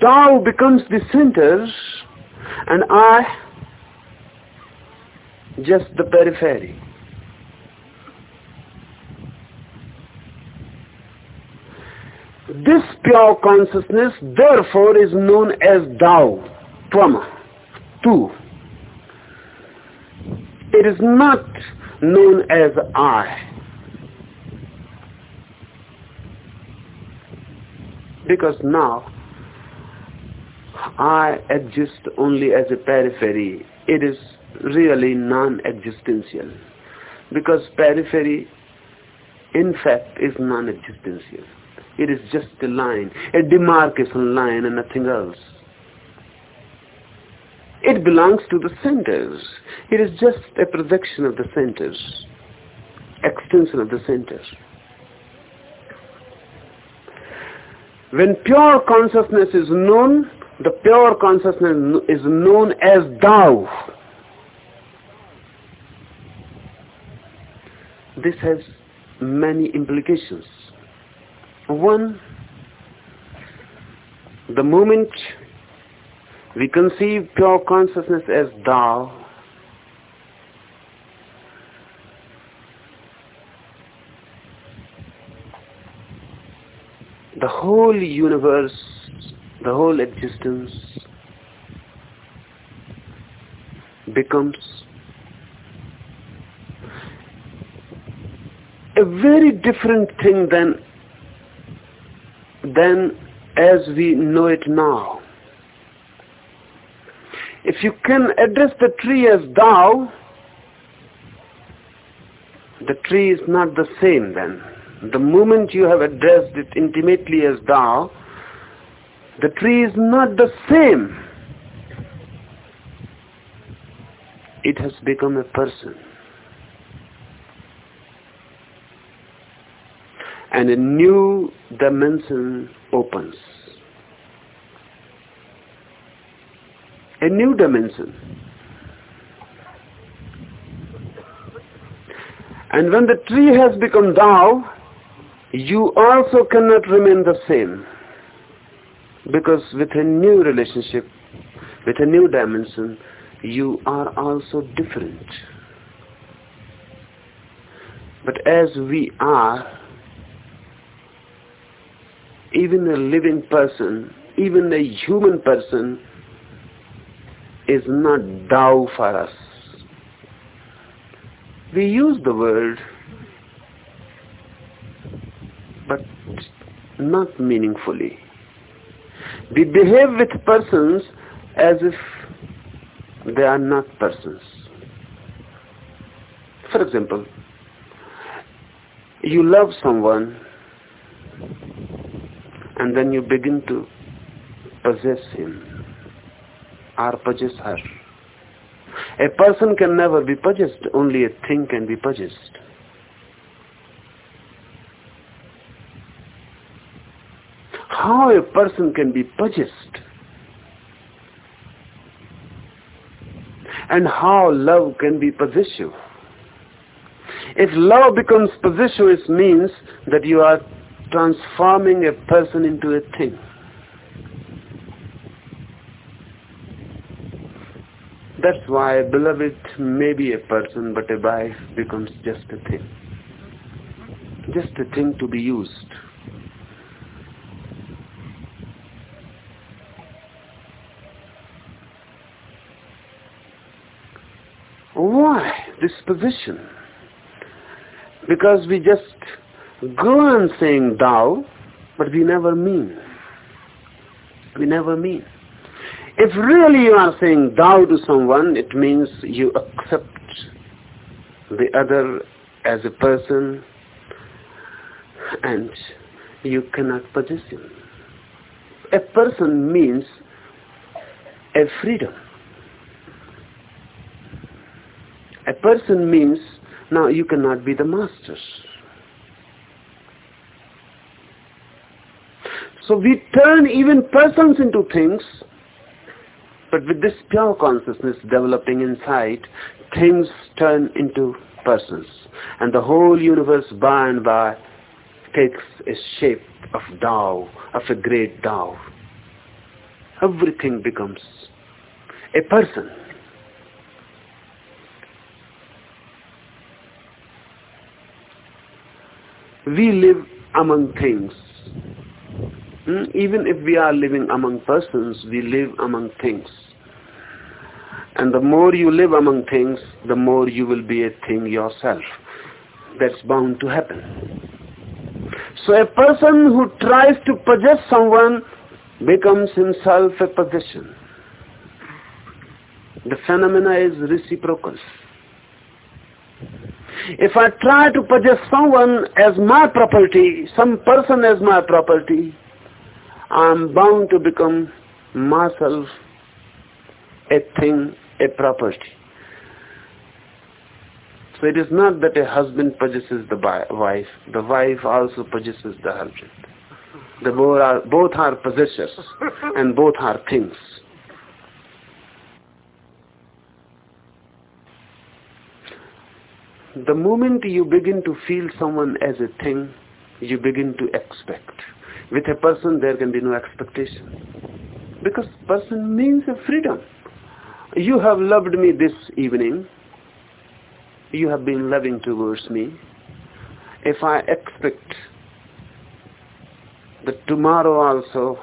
[SPEAKER 2] Thou becomes the center and I just the periphery. This pure consciousness therefore is known as thou. twama, tu. It is not known as I. Because now I exist only as a periphery. It is really non-existential. Because periphery, in fact, is non-existential. It is just a line, a demarcation line and nothing else. It belongs to the centers. It is just a projection of the centers, extension of the centers. When pure consciousness is known, the pure consciousness is known as Tao. This has many implications. One, the moment we conceive pure consciousness as Tao, the whole universe, the whole existence becomes a very different thing than than as we know it now. If you can address the tree as thou, the tree is not the same then. The moment you have addressed it intimately as thou, the tree is not the same. It has become a person. And a new dimension opens. A new dimension. And when the tree has become thou, you also cannot remain the same. Because with a new relationship, with a new dimension, you are also different. But as we are, even a living person, even a human person is not thou for us. We use the word, but not meaningfully. We behave with persons as if they are not persons. For example, you love someone and then you begin to possess him or possess her. A person can never be possessed, only a thing can be possessed. How a person can be possessed and how love can be possessive. If love becomes possessive, it means that you are transforming a person into a thing. That's why a beloved may be a person, but a wife becomes just a thing. Just a thing to be used. Why this position? Because we just go on saying thou, but we never mean. We never mean. If really you are saying thou to someone, it means you accept the other as a person and you cannot possess him. A person means a freedom. A person means now you cannot be the master. So we turn even persons into things, but with this pure consciousness developing inside, things turn into persons. And the whole universe by and by takes a shape of Tao, of a great Tao. Everything becomes a person. We live among things? Hmm? Even if we are living among persons, we live among things. And the more you live among things, the more you will be a thing yourself. That's bound to happen. So a person who tries to possess someone becomes himself a possession. The phenomena is reciprocal. If I try to possess someone as my property, some person as my property, I am bound to become myself a thing, a property. So it is not that a husband possesses the wife, the wife also possesses the husband. The both are, both are possessors and both are things. The moment you begin to feel someone as a thing, you begin to expect. With a person, there can be no expectation. Because person means a freedom. You have loved me this evening. You have been loving towards me. If I expect that tomorrow also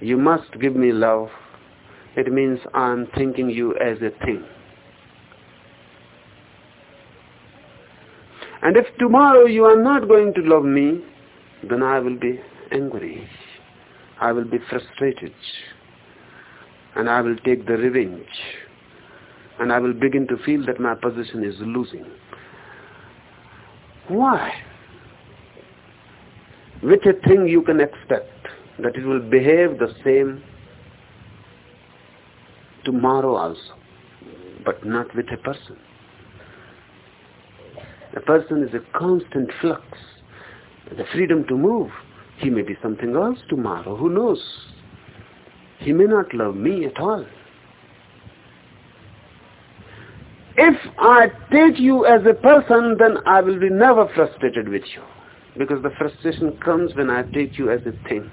[SPEAKER 2] you must give me love, it means I'm thinking you as a thing. And if tomorrow you are not going to love me, then I will be angry. I will be frustrated. And I will take the revenge. And I will begin to feel that my position is losing. Why? Which a thing you can expect that it will behave the same tomorrow also, but not with a person. A person is a constant flux. The freedom to move. He may be something else tomorrow. Who knows? He may not love me at all. If I take you as a person, then I will be never frustrated with you. Because the frustration comes when I take you as a thing.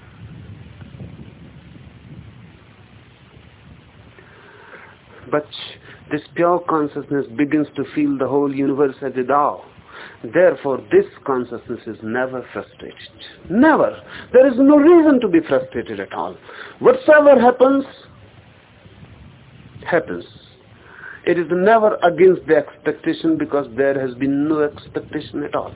[SPEAKER 2] But this pure consciousness begins to feel the whole universe as a Tao. Therefore, this consciousness is never frustrated. Never. There is no reason to be frustrated at all. Whatsoever happens, happens. It is never against the expectation because there has been no expectation at all.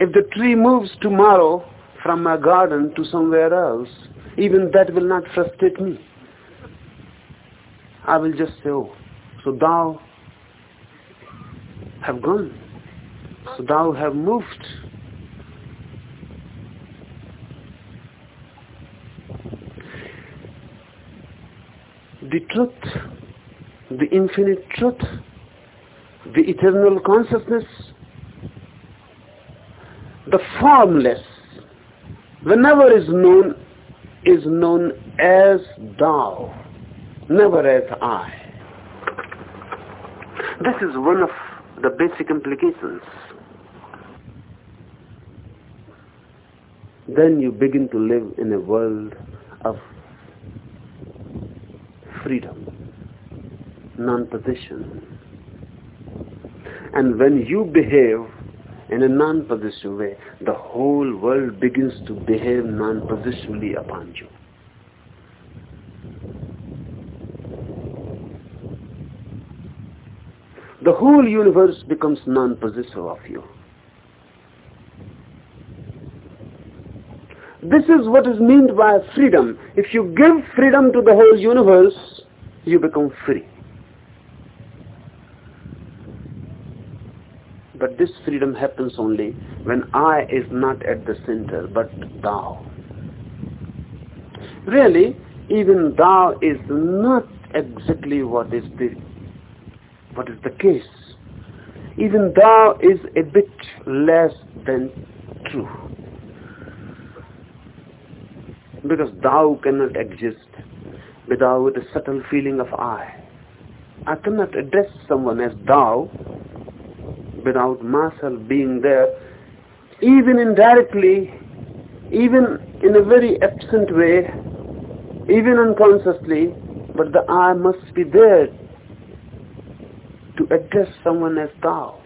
[SPEAKER 2] If the tree moves tomorrow from my garden to somewhere else, even that will not frustrate me. I will just say, oh, so thou have gone. So thou have moved. The truth, the infinite truth, the eternal consciousness, the formless, whenever is known, is known as thou never as I. This is one of the basic implications. Then you begin to live in a world of freedom, non-possession. And when you behave in a non-possessive way, the whole world begins to behave non-possessively upon you. The whole universe becomes non-possessive of you. This is what is meant by freedom. If you give freedom to the whole universe, you become free. But this freedom happens only when I is not at the center, but thou. Really, even thou is not exactly what is the what is the case. Even thou is a bit less than true. Because thou cannot exist without a subtle feeling of I. I cannot address someone as thou without myself being there, even indirectly, even in a very absent way, even unconsciously, but the I must be there address someone as thou.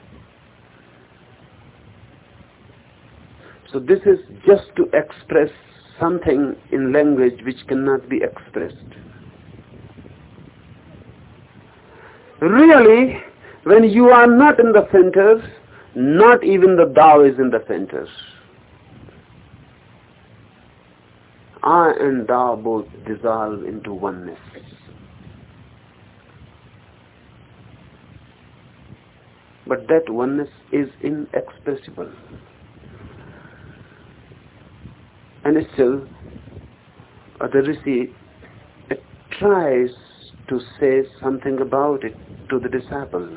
[SPEAKER 2] So this is just to express something in language which cannot be expressed. Really, when you are not in the center, not even the Thou is in the center. I and Thou both dissolve into oneness. But that oneness is inexpressible. And still, the Rishi tries to say something about it to the disciple,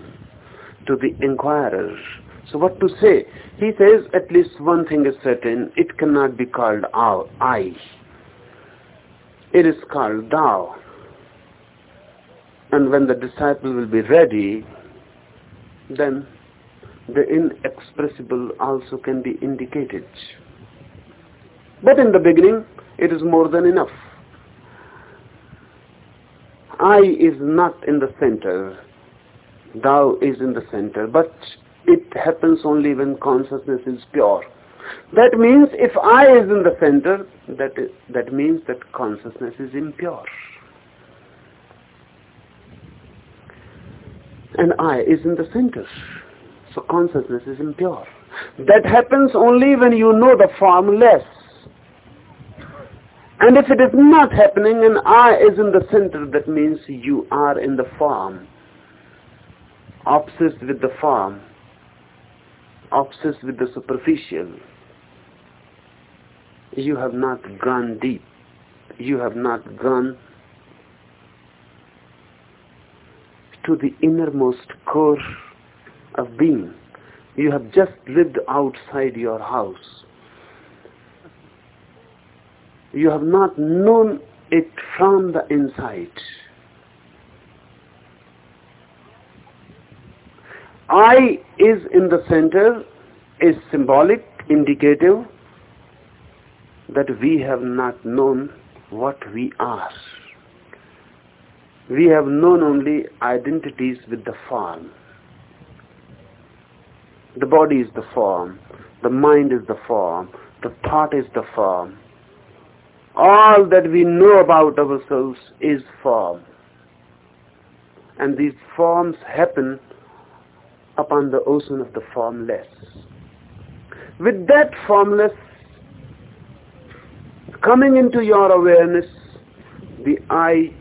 [SPEAKER 2] to the inquirer. So what to say? He says at least one thing is certain, it cannot be called our I. It is called thou. And when the disciple will be ready, then the inexpressible also can be indicated. But in the beginning, it is more than enough. I is not in the center. Thou is in the center. But it happens only when consciousness is pure. That means if I is in the center, that, is, that means that consciousness is impure. And I is in the center. So consciousness is impure. That happens only when you know the form less. And if it is not happening and I is in the center, that means you are in the form, obsessed with the form, obsessed with the superficial. You have not gone deep. You have not gone to the innermost core of being. You have just lived outside your house you have not known it from the inside. I is in the center is symbolic, indicative that we have not known what we are. We have known only identities with the form. The body is the form, the mind is the form, the thought is the form, all that we know about ourselves is form. And these forms happen upon the ocean of the formless. With that formless coming into your awareness, the I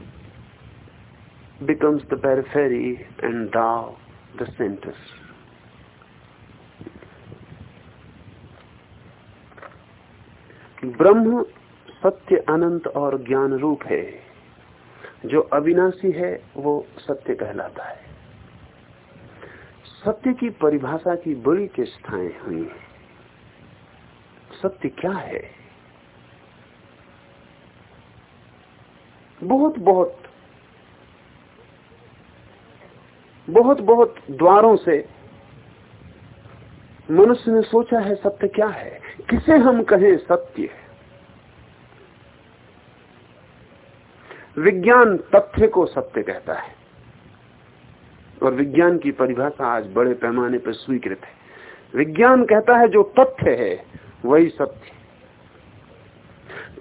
[SPEAKER 2] becomes the periphery and thou the center. ब्रह्म सत्य अनंत और ज्ञान रूप है। जो अविनाशी है, वो सत्य कहलाता है। सत्य की परिभाषा की बड़ी चेष्टाएँ हुई हैं। सत्य क्या है? बहुत बहुत बहुत बहुत द्वारों से मनुष्य ने सोचा है, सत्य क्या है? किसे हम कहें सत्य है? विज्ञान तथ्य को सत्य कहता है। और विज्ञान की परिभाषा आज बड़े पैमाने पर स्वीकृत है। विज्ञान कहता है जो तथ्य है, वही सत्य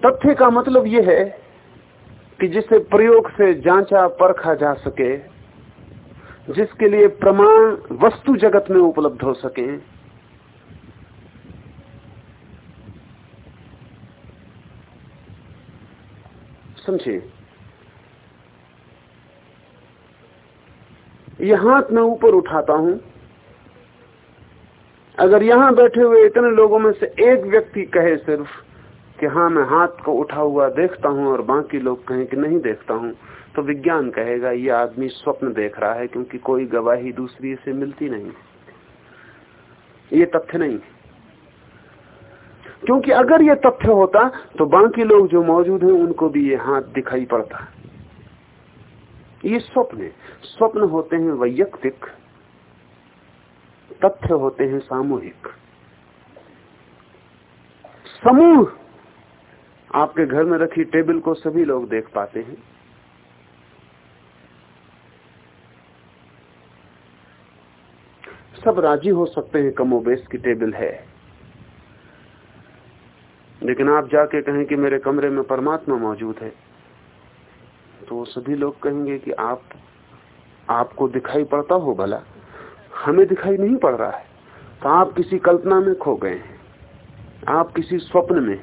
[SPEAKER 2] तथ्य का मतलब यह है कि जिसे प्रयोग से जांचा, परखा जा सके जिसके लिए प्रमाण वस्तु जगत में उपलब्ध हो सके। समझिए ये हाथ मैं ऊपर उठाता हूँ। अगर यहाँ बैठे हुए इतने लोगों में से एक व्यक्ति कहे सिर्फ़ कि हाँ मैं हाथ को उठा हुआ देखता हूँ और बाकी लोग कहें कि नहीं देखता हूँ तो विज्ञान कहेगा, ये आदमी स्वप्न देख रहा है क्योंकि कोई गवाही दूसरी से मिलती नहीं ये तथ्य नहीं क्योंकि अगर ये तथ्य होता तो बाकी लोग जो मौजूद हैं, उनको भी ये हाथ दिखाई पड़ता। ये स्वप्न है। स्वप्न होते हैं वैयक्तिक, तथ्य होते हैं सामूहिक। समूह आपके घर में रखी टेबल को सभी लोग देख पाते हैं। सब राज़ी हो सकते हैं कमोबेश की टेबल है। लेकिन आप जाके कहें कि मेरे कमरे में परमात्मा मौजूद है तो सभी लोग कहेंगे कि आप, आपको दिखाई पड़ता हो भला। हमें दिखाई नहीं पड़ रहा है। तो आप किसी कल्पना में खो गए हैं। आप किसी स्वप्न में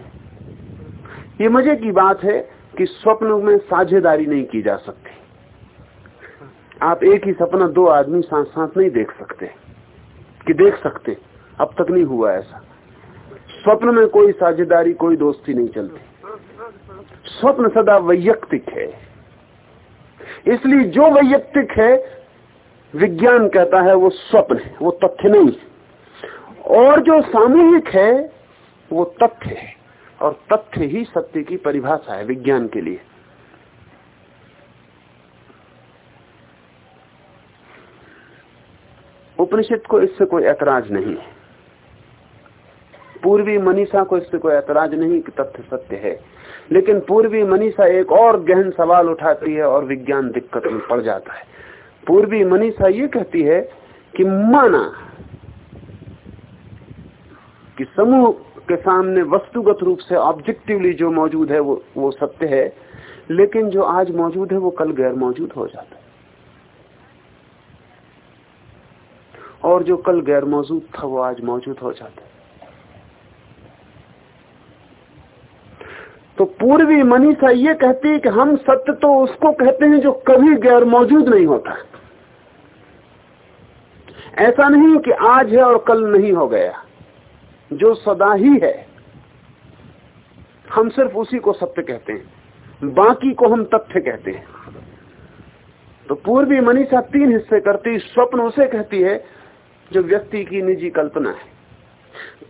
[SPEAKER 2] ये मज़े की बात है कि स्वप्न में साझेदारी नहीं की जा सकती। आप एक ही सपना दो आदमी साथ साथ नहीं देख सकते। कि देख सकते, अब तक नहीं हुआ ऐसा। स्वप्न में कोई साझेदारी, कोई दोस्ती नहीं चलती। स्वप्न सदा वैयक्तिक है। इसलिए जो वैयक्तिक है, विज्ञान कहता है वो स्वप्न है, वो तथ्य नहीं और जो सामूहिक है, वो तथ्य है। और तथ्य ही सत्य की परिभाषा है विज्ञान के लिए। उपनिषद को इससे कोई ऐतराज नहीं है। पूर्वी मनीषा को इससे कोई ऐतराज नहीं कि तथ्य सत्य है। लेकिन पूर्वी मनीषा एक और गहन सवाल उठाती है और विज्ञान दिक्कत में पड़ जाता है। पूर्वी मनीषा ये कहती है कि माना कि समूह के सामने वस्तुगत रूप से ऑब्जेक्टिवली जो मौजूद है वो वो सत्य है, लेकिन जो आज मौजूद है वो कल गैर मौजूद हो जाता है। और जो कल गैर मौजूद था, वो आज मौजूद हो जाता है। तो पूर्वी मनीषा ये कहती है कि हम सत्य तो उसको कहते हैं जो कभी गैर मौजूद नहीं होता। ऐसा नहीं कि आज है और कल नहीं हो गया। जो सदा ही है, हम सिर्फ़ उसी को सत्य कहते हैं। बाकी को हम तथ्य कहते हैं। तो पूर्वी मनीषा तीन हिस्से करती, स्वप्न उसे कहती है जो व्यक्ति की निजी कल्पना है।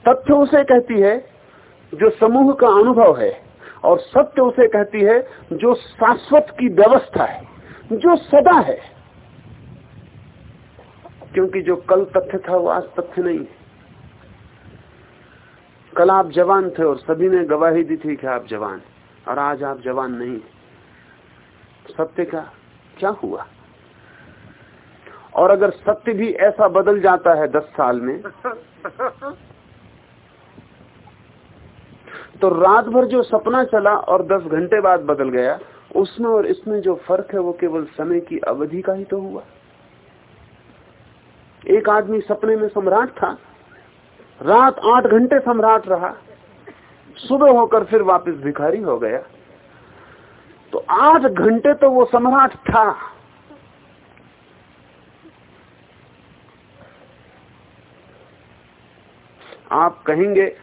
[SPEAKER 2] तथ्य उसे कहती है, जो समूह का अनुभव है, और सत्य उसे कहती है, जो शाश्वत की व्यवस्था है, जो सदा है। क्योंकि जो कल तथ्य था, वो आज तथ्य नहीं है। कल आप जवान थे और सभी ने गवाही दी थी कि आप जवान, और आज आप जवान नहीं सत्य का क्या हुआ? और अगर सत्य भी ऐसा बदल जाता है दस साल में तो रात भर जो सपना चला और दस घंटे बाद बदल गया, उसमें और इसमें जो फ़र्क है वो केवल समय की अवधि का ही तो हुआ। एक आदमी सपने में सम्राट था, रात आठ घंटे सम्राट रहा, सुबह होकर फिर वापस भिखारी हो गया। तो आठ घंटे तो वो सम्राट था। आप कहेंगे,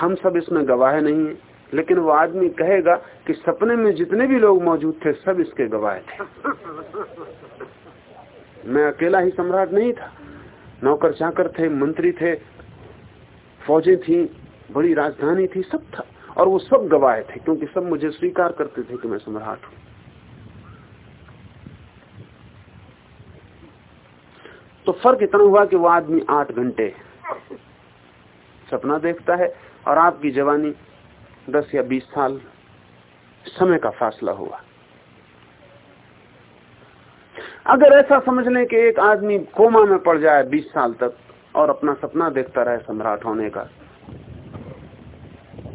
[SPEAKER 2] हम सब इसमें गवाह नहीं है। लेकिन वो आदमी कहेगा कि सपने में जितने भी लोग मौजूद थे, सब इसके गवाह थे। मैं अकेला ही सम्राट नहीं था। नौकर चाकर थे, मंत्री थे, फौजें थी, बड़ी राजधानी थी, सब था। और वो सब गवाह थे, क्योंकि सब मुझे स्वीकार करते थे कि मैं सम्राट हूँ। तो फ़र्क इतना हुआ कि वो आदमी आठ घंटे सपना देखता है और आपकी जवानी दस या बीस साल समय का फासला हुआ। अगर ऐसा समझ लें कि एक आदमी कोमा में पड़ जाए बीस साल तक और अपना सपना देखता रहे सम्राट होने का,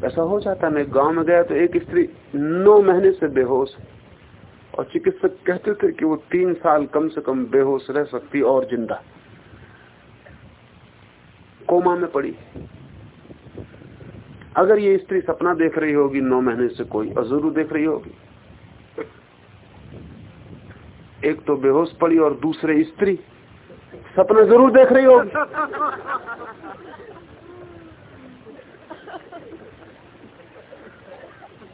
[SPEAKER 2] ऐसा हो जाता मैं गाँव में गया तो एक स्त्री नौ महीने से बेहोश और चिकित्सक कहते थे कि वो तीन साल कम से कम बेहोश रह सकती और ज़िंदा। कोमा में पड़ी। अगर ये स्त्री सपना देख रही होगी नौ महीने से कोई और ज़रूर देख रही होगी? एक तो बेहोश पड़ी और दूसरे स्त्री सपना ज़रूर देख रही होगी।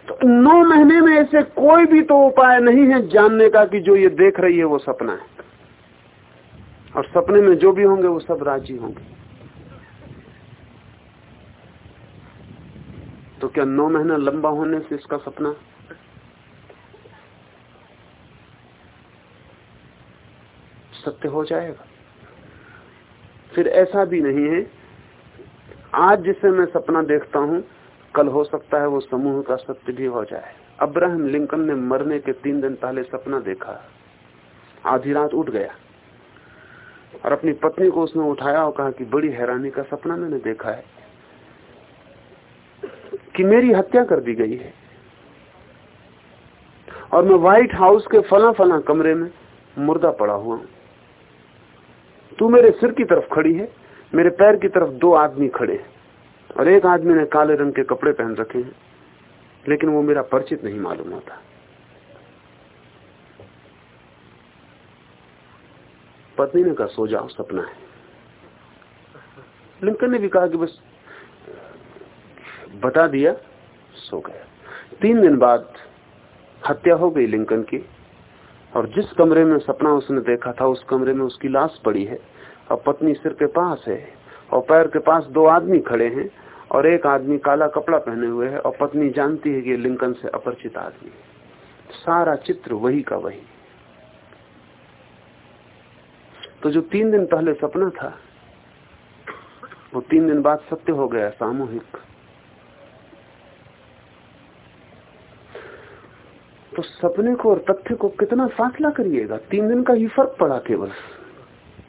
[SPEAKER 2] तो नौ महीने में ऐसे कोई भी तो उपाय नहीं है जानने का कि जो ये देख रही है वो सपना है। और सपने में जो भी होंगे वो सब राज़ी होंगे। तो क्या नौ महीना लंबा होने से इसका सपना? सत्य हो जाएगा। फिर ऐसा भी नहीं है। आज जिसे मैं सपना देखता हूँ, कल हो सकता है वो समूह का सत्य भी हो जाए। अब्राहम लिंकन ने मरने के तीन दिन पहले सपना देखा। आधी रात उठ गया। और अपनी पत्नी को उसने उठाया और कहा कि बड़ी हैरानी का सपना मैंने देखा है। कि मेरी हत्या कर दी गई है। और मैं व्हाइट हाउस के फला फला कमरे में मुर्दा पड़ा हुआ तू मेरे सिर की तरफ़ खड़ी है, मेरे पैर की तरफ़ दो आदमी खड़े हैं। और एक आदमी ने काले रंग के कपड़े पहन रखे हैं, लेकिन वो मेरा परिचित नहीं मालूम होता। पत्नी ने कहा, सो जाओ, सपना है। लिंकन ने भी कहा कि बस बता दिया, सो गया। तीन दिन बाद हत्या हो गई लिंकन की, और जिस कमरे में सपना उसने देखा था, उस कमरे में उसकी लाश पड़ी है। और पत्नी सिर के पास है, और पैर के पास दो आदमी खड़े हैं, और एक आदमी काला कपड़ा पहने हुए है, और पत्नी जानती है कि लिंकन से अपरिचित आदमी सारा चित्र वही का वही। तो जो तीन दिन पहले सपना था, वो तीन दिन बाद सत्य हो गया, सामूहिक। तो सपने को और तथ्य को कितना फासला करिएगा? तीन दिन का ही फ़र्क पड़ा केवल।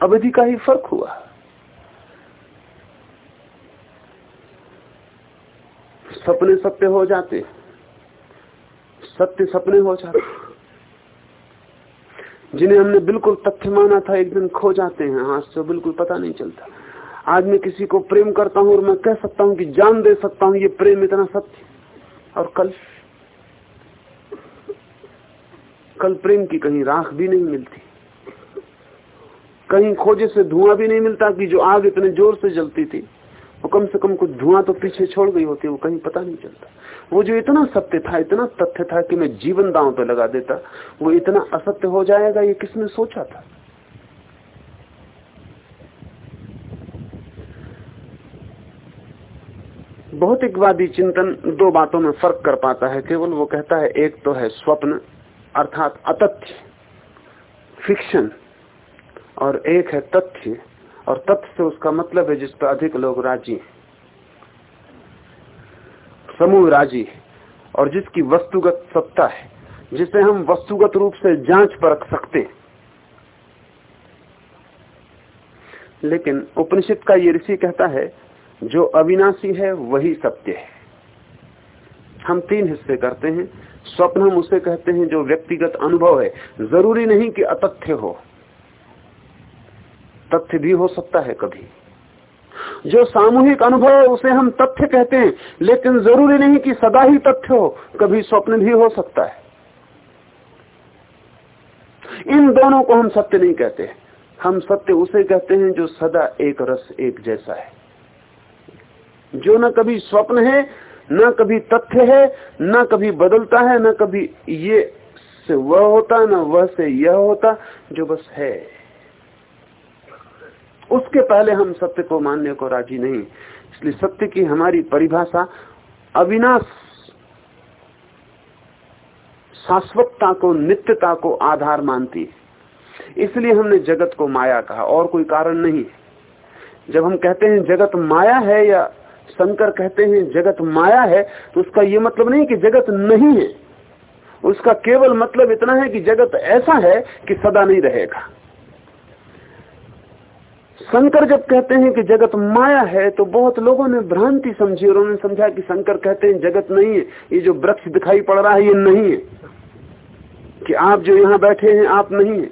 [SPEAKER 2] अवधि का ही फ़र्क हुआ। सपने सत्य हो जाते। सत्य सपने हो जाते। जिन्हें हमने बिल्कुल तथ्य माना था, एक दिन खो जाते हैं। हाथ से बिल्कुल पता नहीं चलता। आज मैं किसी को प्रेम करता हूँ और मैं कह सकता हूँ कि जान दे सकता हूँ, ये प्रेम इतना सत्य। और कल कल प्रेम की कहीं राख भी नहीं मिलती। कहीं खोजे से धुआँ भी नहीं मिलता कि जो आग इतने ज़ोर से जलती थी। वो कम से कम कुछ धुआँ तो पीछे छोड़ गई होती, वो कहीं पता नहीं चलता। वो जो इतना सत्य था, इतना तथ्य था कि मैं जीवन दांव पे लगा देता, वो इतना असत्य हो जाएगा, ये किसने सोचा था? भौतिकवादी चिंतन दो बातों में फ़र्क कर पाता है। केवल वो कहता है, एक तो है स्वप्न अर्थात अतथ्य फिक्शन और एक है तथ्य, और तथ्य से उसका मतलब है जिस पर अधिक लोग राज़ी समूह राज़ी और जिसकी वस्तुगत सत्ता है, जिसे हम वस्तुगत रूप से जाँच परख सकते लेकिन उपनिषद का ये ऋषि कहता है, जो अविनाशी है, वही सत्य है। हम तीन हिस्से करते हैं स्वप्न हम उसे कहते हैं जो व्यक्तिगत अनुभव है। ज़रूरी नहीं कि अतथ्य हो। तथ्य भी हो सकता है कभी। जो सामूहिक अनुभव है, उसे हम तथ्य कहते हैं, लेकिन ज़रूरी नहीं कि सदा ही तथ्य हो। कभी स्वप्न भी हो सकता है। इन दोनों को हम सत्य नहीं कहते। हम सत्य उसे कहते हैं जो सदा एक रस एक जैसा है। जो न कभी स्वप्न है न कभी तथ्य है, न कभी बदलता है, न कभी ये से वह होता, न वह से यह होता, जो बस है। उसके पहले हम सत्य को मानने को राज़ी नहीं। इसलिए सत्य की हमारी परिभाषा अविनाश, शाश्वतता को, नित्यता को आधार मानती है। इसलिए हमने जगत को माया कहा, और कोई कारण नहीं जब हम कहते हैं जगत माया है या शंकर कहते हैं, जगत माया है तो उसका यह मतलब नहीं कि जगत नहीं है। उसका केवल मतलब इतना है कि जगत ऐसा है कि सदा नहीं रहेगा। शंकर जब कहते हैं कि जगत माया है तो बहुत लोगों ने भ्रांति समझी और उन्होंने समझा कि शंकर कहते हैं, जगत नहीं है, ये जो वृक्ष दिखाई पड़ रहा है, ये नहीं है। कि आप जो यहाँ बैठे हैं, आप नहीं है।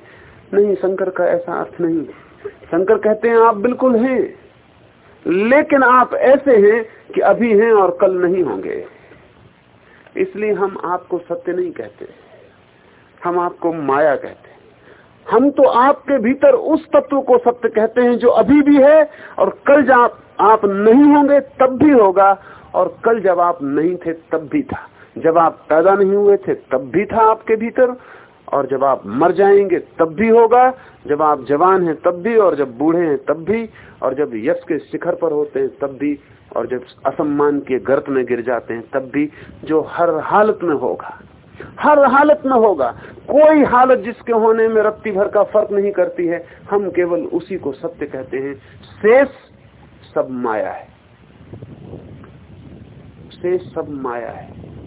[SPEAKER 2] नहीं, शंकर का ऐसा अर्थ नहीं है। शंकर कहते हैं, आप बिल्कुल हैं। लेकिन आप ऐसे हैं कि अभी हैं और कल नहीं होंगे। इसलिए हम आपको सत्य नहीं कहते। हम आपको माया कहते हम तो आपके भीतर उस तत्व को सत्य कहते हैं जो अभी भी है और कल जब आप नहीं होंगे तब भी होगा और कल जब आप नहीं थे तब भी था। जब आप पैदा नहीं हुए थे तब भी था आपके भीतर और जब आप मर जाएँगे तब भी होगा, जब आप जवान हैं तब भी, और जब बूढ़े हैं तब भी, और जब यश के शिखर पर होते हैं तब भी, और जब असम्मान के गर्त में गिर जाते हैं तब भी, जो हर हालत में होगा, हर हालत में होगा। कोई हालत जिसके होने में रत्ती भर का फ़र्क नहीं करती है, हम केवल उसी को सत्य कहते हैं, शेष सब माया है। शेष सब माया है।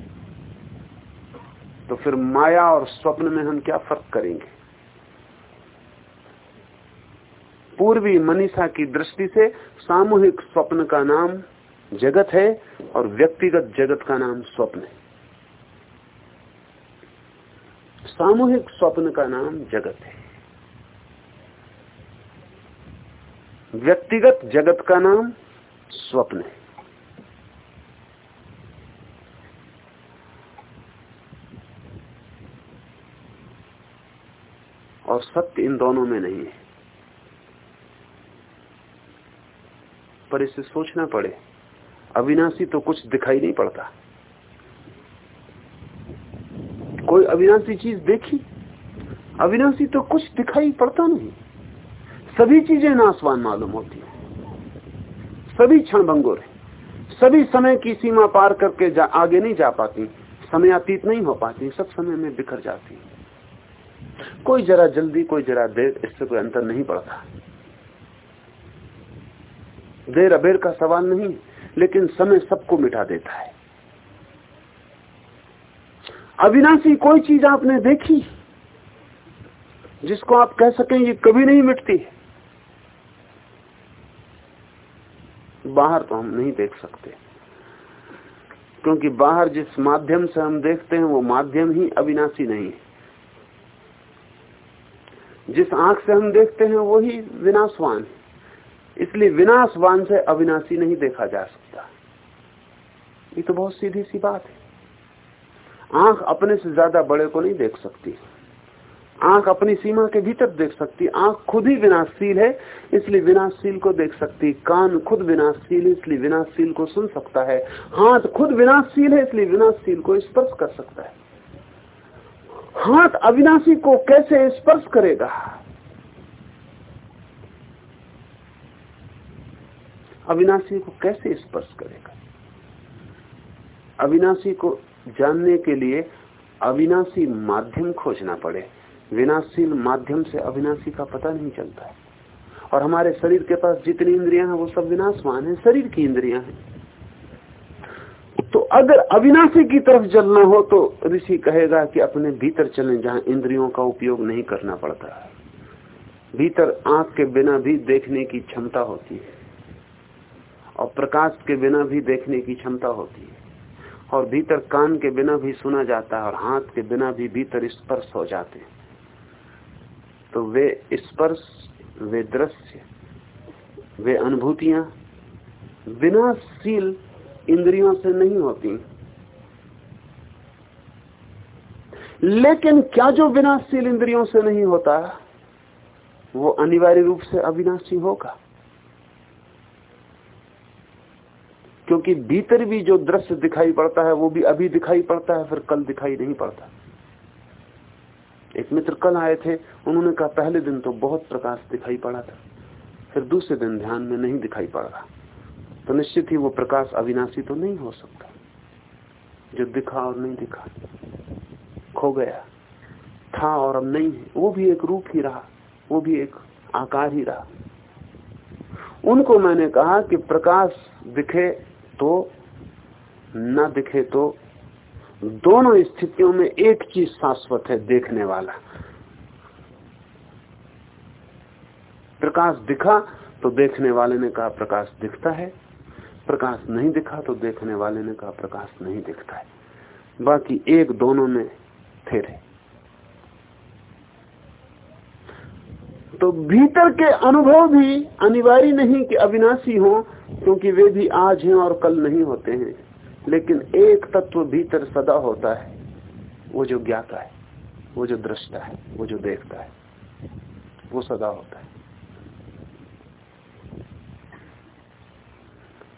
[SPEAKER 2] तो फिर माया और स्वप्न में हम क्या फ़र्क करेंगे? पूर्वी मनीषा की दृष्टि से सामूहिक स्वप्न का नाम जगत है और व्यक्तिगत जगत का नाम स्वप्न है। सामूहिक स्वप्न का नाम जगत है। व्यक्तिगत जगत का नाम स्वप्न है। और सत्य इन दोनों में नहीं है। पर इसे सोचना पड़े। अविनाशी तो कुछ दिखाई नहीं पड़ता। कोई अविनाशी चीज़ देखी? अविनाशी तो कुछ दिखाई पड़ता नहीं। सभी चीज़ें नासवान मालूम होती है। सभी क्षण भंगुर है। सभी समय की सीमा पार करके आगे नहीं जा पाती। समय अतीत नहीं हो पाती। सब समय में बिखर जाती कोई जरा जल्दी, कोई जरा देर, इससे कोई अंतर नहीं पड़ता। देर अबेर का सवाल नहीं, लेकिन समय सबको मिटा देता है। अविनाशी कोई चीज़ आपने देखी, जिसको आप कह सकें ये कभी नहीं मिटती? बाहर तो हम नहीं देख सकते, क्योंकि बाहर जिस माध्यम से हम देखते हैं, वो माध्यम ही अविनाशी नहीं है। जिस आँख से हम देखते हैं, वही विनाशवान है। इसलिए विनाशवान से अविनाशी नहीं देखा जा सकता। ये तो बहुत सीधी सी बात है। आँख अपने से ज़्यादा बड़े को नहीं देख सकती। आँख अपनी सीमा के भीतर देख सकती। आँख खुद ही विनाशशील है, इसलिए विनाशशील को देख सकती। कान खुद विनाशशील है, इसलिए विनाशशील को सुन सकता है। हाथ खुद विनाशशील है, इसलिए विनाशशील को स्पर्श कर सकता है। हाथ अविनाशी को कैसे स्पर्श करेगा? अविनाशी को कैसे स्पर्श करेगा? अविनाशी को जानने के लिए अविनाशी माध्यम खोजना पड़े। विनाशील माध्यम से अविनाशी का पता नहीं चलता है। और हमारे शरीर के पास जितनी इंद्रियाँ हैं, वो सब विनाशवान है। शरीर की इंद्रियाँ हैं। तो अगर अविनाशी की तरफ़ चलना हो तो ऋषि कहेगा कि अपने भीतर चलें, जहाँ इंद्रियों का उपयोग नहीं करना पड़ता। भीतर आँख के बिना भी देखने की क्षमता होती है और प्रकाश के बिना भी देखने की क्षमता होती है और भीतर कान के बिना भी सुना जाता है और हाथ के बिना भी भीतर स्पर्श हो जाते हैं। तो वे स्पर्श, वे दृश्य, वे अनुभूतियाँ विनाशील इंद्रियों से नहीं होती। लेकिन क्या जो विनाशील इंद्रियों से नहीं होता, वो अनिवार्य रूप से अविनाशी होगा? क्योंकि भीतर भी जो दृश्य दिखाई पड़ता है, वो भी अभी दिखाई पड़ता है, फिर कल दिखाई नहीं पड़ता। एक मित्र कल आए थे, उन्होंने कहा, पहले दिन तो बहुत प्रकाश दिखाई पड़ा था, फिर दूसरे दिन ध्यान में नहीं दिखाई पड़ रहा। तो निश्चित ही वो प्रकाश अविनाशी तो नहीं हो सकता। जो दिखा और नहीं दिखा, खो गया। था और अब नहीं है। वो भी एक रूप ही रहा, वो भी एक आकार ही रहा। उनको मैंने कहा कि प्रकाश दिखे तो न दिखे तो दोनों स्थितियों में एक चीज़ शाश्वत है, देखने वाला। प्रकाश दिखा तो देखने वाले ने कहा, प्रकाश दिखता है। प्रकाश नहीं दिखा तो देखने वाले ने कहा, प्रकाश नहीं दिखता है। बाकी एक दोनों में थे तो भीतर के अनुभव भी अनिवार्य नहीं कि अविनाशी हो, क्योंकि वे भी आज हैं और कल नहीं होते हैं। लेकिन एक तत्व भीतर सदा होता है, वो जो ज्ञाता है, वो जो दृष्टा है, वो जो देखता है, वो सदा होता है।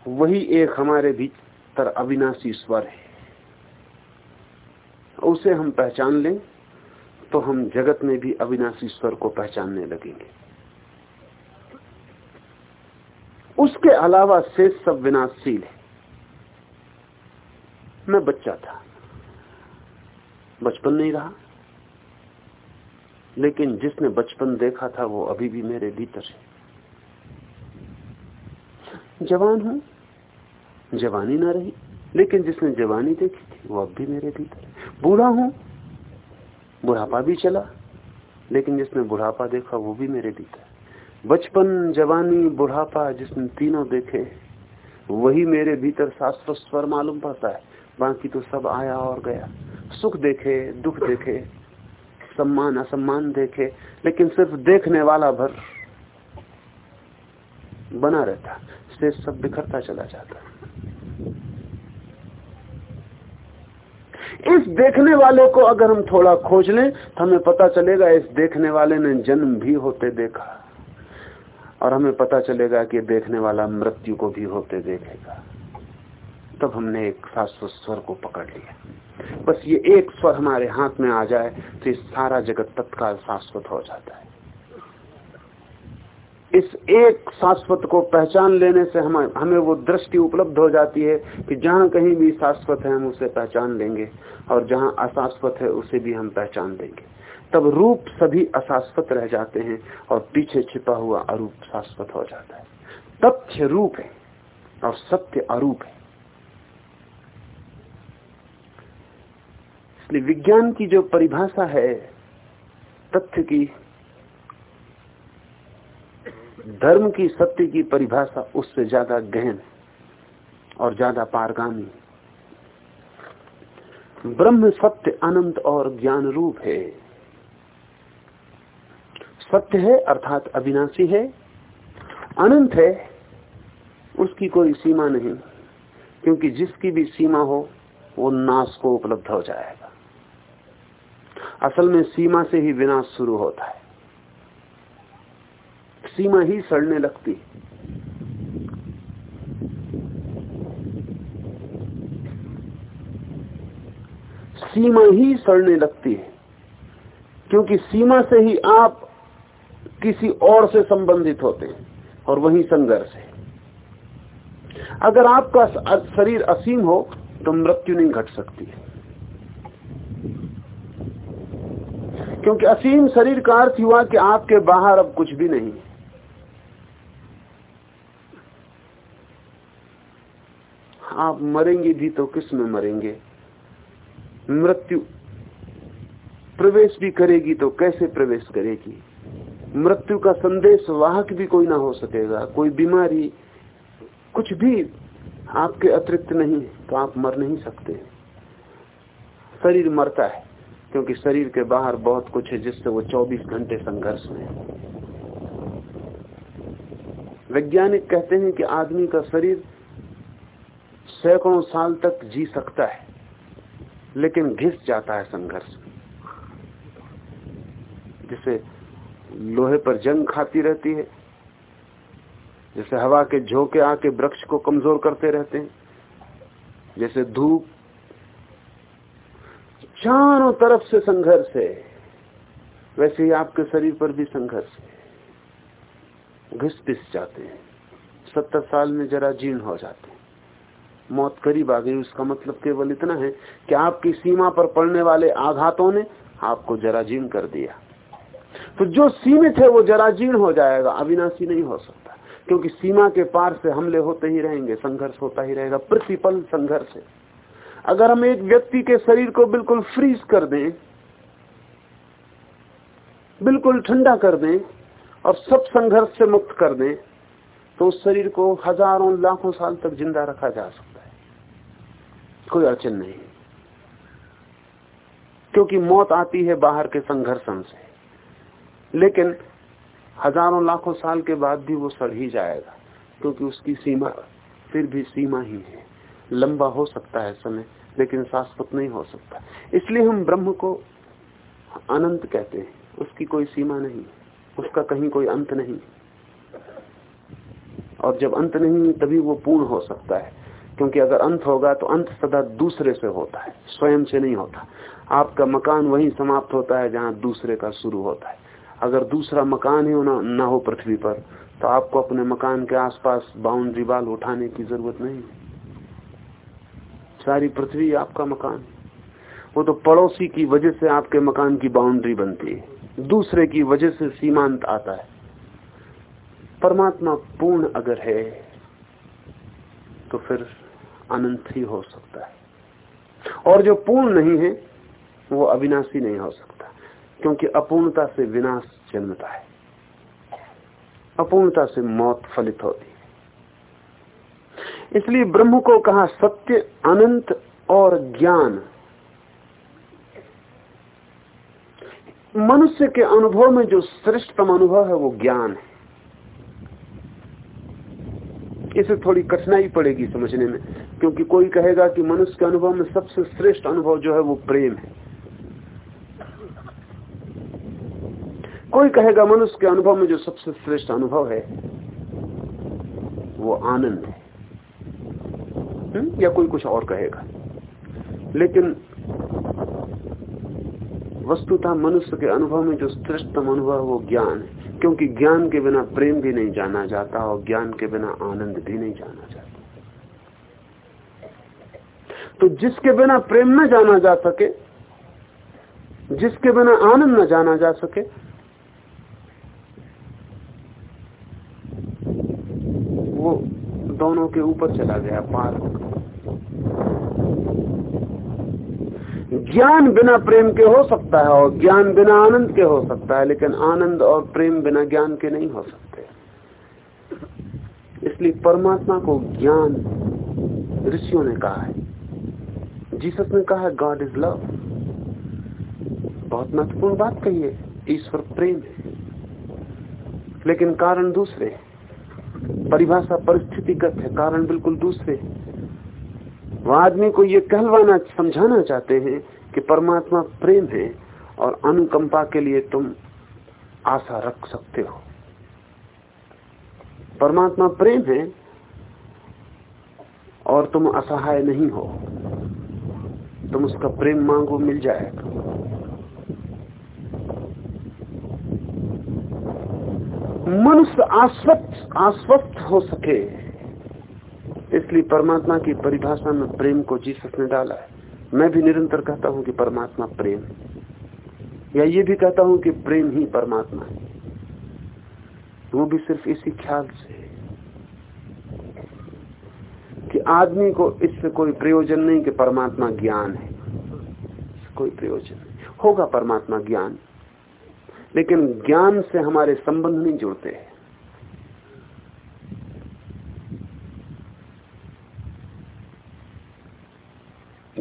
[SPEAKER 2] वही एक हमारे भीतर अविनाशी स्वर है। उसे हम पहचान लें तो हम जगत में भी अविनाशी स्वर को पहचानने लगेंगे। उसके अलावा शेष सब विनाशशील है। मैं बच्चा था। बचपन नहीं रहा। लेकिन जिसने बचपन देखा था, वो अभी भी मेरे भीतर है। जवान हूँ। जवानी ना रही। लेकिन जिसने जवानी देखी थी, वो अब भी मेरे भीतर बूढ़ा हूँ, बुढ़ापा भी चला, लेकिन जिसने बुढ़ापा देखा, वो भी मेरे भीतर बचपन, जवानी, बुढ़ापा, जिसने तीनों देखे, वही मेरे भीतर शास्त्र स्वर मालूम पड़ता है। बाकी तो सब आया और गया। सुख देखे, दुख देखे, सम्मान, असम्मान देखे, लेकिन सिर्फ़ देखने वाला भर बना रहता। शेष सब बिखरता चला जाता। इस देखने वाले को अगर हम थोड़ा खोज लें तो हमें पता चलेगा इस देखने वाले ने जन्म भी होते देखा। और हमें पता चलेगा कि देखने वाला मृत्यु को भी होते देखेगा। तब हमने एक शाश्वत स्वर को पकड़ लिया। बस ये एक स्वर हमारे हाथ में आ जाए तो सारा जगत तत्काल शाश्वत हो जाता है। इस एक शाश्वत को पहचान लेने से हम, हमें वो दृष्टि उपलब्ध हो जाती है कि जहाँ कहीं भी शाश्वत है, हम उसे पहचान लेंगे और जहाँ अशाश्वत है, उसे भी हम पहचान देंगे। तब रूप सभी अशाश्वत रह जाते हैं और पीछे छिपा हुआ अरूप शाश्वत हो जाता है। तथ्य रूप है और सत्य अरूप है। इसलिए विज्ञान की जो परिभाषा है, तथ्य की धर्म की सत्य की परिभाषा उससे ज़्यादा गहन और ज़्यादा पारगामी ब्रह्म सत्य अनंत और ज्ञान रूप है। सत्य है अर्थात अविनाशी है। अनंत है, उसकी कोई सीमा नहीं, क्योंकि जिसकी भी सीमा हो, वो नाश को उपलब्ध हो जाएगा। असल में सीमा से ही विनाश शुरू होता है। सीमा ही सड़ने लगती है। सीमा ही सड़ने लगती है, क्योंकि सीमा से ही आप किसी और से संबंधित होते हैं और वही संघर्ष है। अगर आपका शरीर असीम हो तो मृत्यु नहीं घट सकती है। क्योंकि असीम शरीर का अर्थ हुआ कि आपके बाहर अब कुछ भी नहीं है। आप मरेंगे भी तो किसमें मरेंगे? मृत्यु प्रवेश भी करेगी तो कैसे प्रवेश करेगी? मृत्यु का संदेश वाहक भी कोई ना हो सकेगा, कोई बीमारी कुछ भी आपके अतिरिक्त नहीं तो आप मर नहीं सकते। शरीर मरता है, क्योंकि शरीर के बाहर बहुत कुछ है जिससे वो 24 घंटे संघर्ष में वैज्ञानिक कहते हैं कि आदमी का शरीर सैकड़ों साल तक जी सकता है, लेकिन घिस जाता है संघर्ष। जिसे लोहे पर जंग खाती रहती है, जैसे हवा के झोंके आके वृक्ष को कमज़ोर करते रहते हैं, जैसे धूप चारों तरफ़ से संघर्ष है, वैसे ही आपके शरीर पर भी संघर्ष है। घिस पिस जाते हैं, सत्तर साल में जरा जीर्ण हो जाते हैं। मौत करीब आ गई। उसका मतलब केवल इतना है कि आपकी सीमा पर पड़ने वाले आघातों ने आपको जराजीर्ण कर दिया। तो जो सीमित है वो जराजीर्ण हो जाएगा, अविनाशी नहीं हो सकता। क्योंकि सीमा के पार से हमले होते ही रहेंगे, संघर्ष होता ही रहेगा, प्रतिपल संघर्ष है। अगर हम एक व्यक्ति के शरीर को बिल्कुल फ्रीज कर दें, बिल्कुल ठंडा कर दें और सब संघर्ष से मुक्त कर दें तो उस शरीर को हज़ारों, लाखों साल तक ज़िंदा रखा जा सकता कोई अड़चन नहीं। क्योंकि मौत आती है बाहर के संघर्षण से। लेकिन हज़ारों लाखों साल के बाद भी वो सड़ ही जाएगा, क्योंकि उसकी सीमा फिर भी सीमा ही है। लंबा हो सकता है समय, लेकिन शाश्वत नहीं हो सकता। इसलिए हम ब्रह्म को अनंत कहते हैं। उसकी कोई सीमा नहीं, उसका कहीं कोई अंत नहीं। और जब अंत नहीं, तभी वो पूर्ण हो सकता है। क्योंकि अगर अंत होगा तो अंत सदा दूसरे से होता है, स्वयं से नहीं होता। आपका मकान वहीं समाप्त होता है जहाँ दूसरे का शुरू होता है। अगर दूसरा मकान ही होना ना हो पृथ्वी पर तो आपको अपने मकान के आसपास बाउंड्री वाल उठाने की ज़रूरत नहीं सारी पृथ्वी आपका मकान वो तो पड़ोसी की वजह से आपके मकान की बाउंड्री बनती है। दूसरे की वजह से सीमांत आता है। परमात्मा पूर्ण अगर है तो फिर अनंत ही हो सकता है। और जो पूर्ण नहीं है, वो अविनाशी नहीं हो सकता, क्योंकि अपूर्णता से विनाश जन्मता है। अपूर्णता से मौत फलित होती है। इसलिए ब्रह्म को कहा सत्य, अनंत और ज्ञान। मनुष्य के अनुभव में जो श्रेष्ठतम अनुभव है, वो ज्ञान है। इसे थोड़ी कठिनाई पड़ेगी समझने में। क्योंकि कोई कहेगा कि मनुष्य के अनुभव में सबसे श्रेष्ठ अनुभव जो है वो प्रेम है। कोई कहेगा मनुष्य के अनुभव में जो सबसे श्रेष्ठ अनुभव है, वो आनंद है। हुँ? या कोई कुछ और कहेगा। लेकिन वस्तुतः मनुष्य के अनुभव में जो श्रेष्ठतम अनुभव है वो ज्ञान है। क्योंकि ज्ञान के बिना प्रेम भी नहीं जाना जाता और ज्ञान के बिना आनंद भी नहीं जाना जाता तो जिसके बिना प्रेम न जाना जा सके, जिसके बिना आनंद न जाना जा सके, वो दोनों के ऊपर चला गया, पार ज्ञान बिना प्रेम के हो सकता है और ज्ञान बिना आनंद के हो सकता है, लेकिन आनंद और प्रेम बिना ज्ञान के नहीं हो सकते। इसलिए परमात्मा को ज्ञान ऋषियों ने कहा है। जीसस ने कहा गॉड इज़ लव बहुत महत्वपूर्ण बात कही है, ईश्वर प्रेम है। लेकिन कारण दूसरे परिभाषा परिस्थितिगत है, कारण बिल्कुल दूसरे वह आदमी को ये कहलवाना, समझाना चाहते हैं कि परमात्मा प्रेम है और अनुकंपा के लिए तुम आशा रख सकते हो। परमात्मा प्रेम है और तुम असहाय नहीं हो। तुम उसका प्रेम मांगो, मिल जाएगा। मनुष्य आश्वस्त आश्वस्त हो सके। इसलिए परमात्मा की परिभाषा में प्रेम को जीसस ने डाला है। मैं भी निरंतर कहता हूँ कि परमात्मा प्रेम या ये भी कहता हूँ कि प्रेम ही परमात्मा है। वो भी सिर्फ़ इसी ख्याल से कि आदमी को इससे कोई प्रयोजन नहीं कि परमात्मा ज्ञान है। कोई प्रयोजन नहीं। होगा परमात्मा ज्ञान, लेकिन ज्ञान से हमारे संबंध नहीं जुड़ते हैं।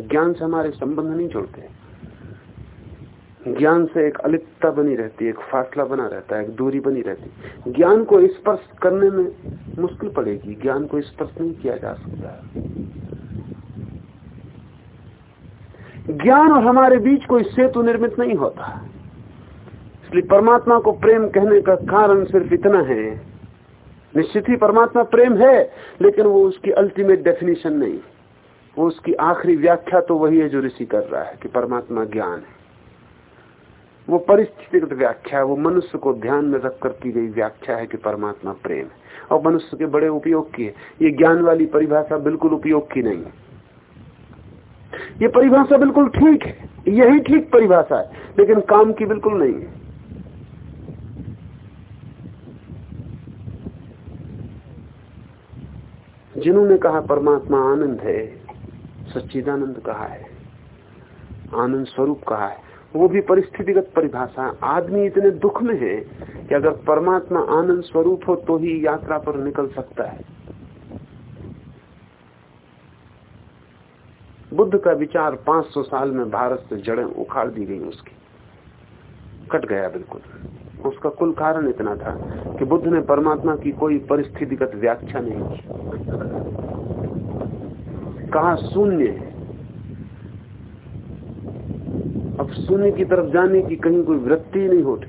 [SPEAKER 2] ज्ञान से हमारे संबंध नहीं जुड़ते ज्ञान से एक अलिप्तता बनी रहती है, एक फासला बना रहता है, एक दूरी बनी रहती ज्ञान को स्पर्श करने में मुश्किल पड़ेगी। ज्ञान को स्पर्श नहीं किया जा सकता ज्ञान और हमारे बीच कोई सेतु निर्मित नहीं होता। इसलिए परमात्मा को प्रेम कहने का कारण सिर्फ़ इतना है। निश्चित ही परमात्मा प्रेम है, लेकिन वो उसकी अल्टीमेट डेफिनेशन नहीं। वो उसकी आखिरी व्याख्या तो वही है जो ऋषि कर रहा है कि परमात्मा ज्ञान है। वो परिस्थितिगत व्याख्या है, वो मनुष्य को ध्यान में रखकर की गई व्याख्या है कि परमात्मा प्रेम है। और मनुष्य के बड़े उपयोग की है। ये ज्ञान वाली परिभाषा बिल्कुल उपयोग की नहीं है। ये परिभाषा बिल्कुल ठीक है। यही ठीक परिभाषा है, लेकिन काम की बिल्कुल नहीं है। जिन्होंने कहा परमात्मा आनंद है, सच्चिदानंद कहा है, आनंद स्वरूप कहा है वो भी परिस्थितिगत परिभाषा आदमी इतने दुख में है कि अगर परमात्मा आनंद स्वरूप हो तो ही यात्रा पर निकल सकता है। बुद्ध का विचार 500 साल में भारत से जड़ें उखाड़ दी गई उसकी। कट गया बिल्कुल। उसका कुल कारण इतना था कि बुद्ध ने परमात्मा की कोई परिस्थितिगत व्याख्या नहीं की। कहा शून्य है। अब शून्य की तरफ़ जाने की कहीं कोई वृत्ति नहीं होती।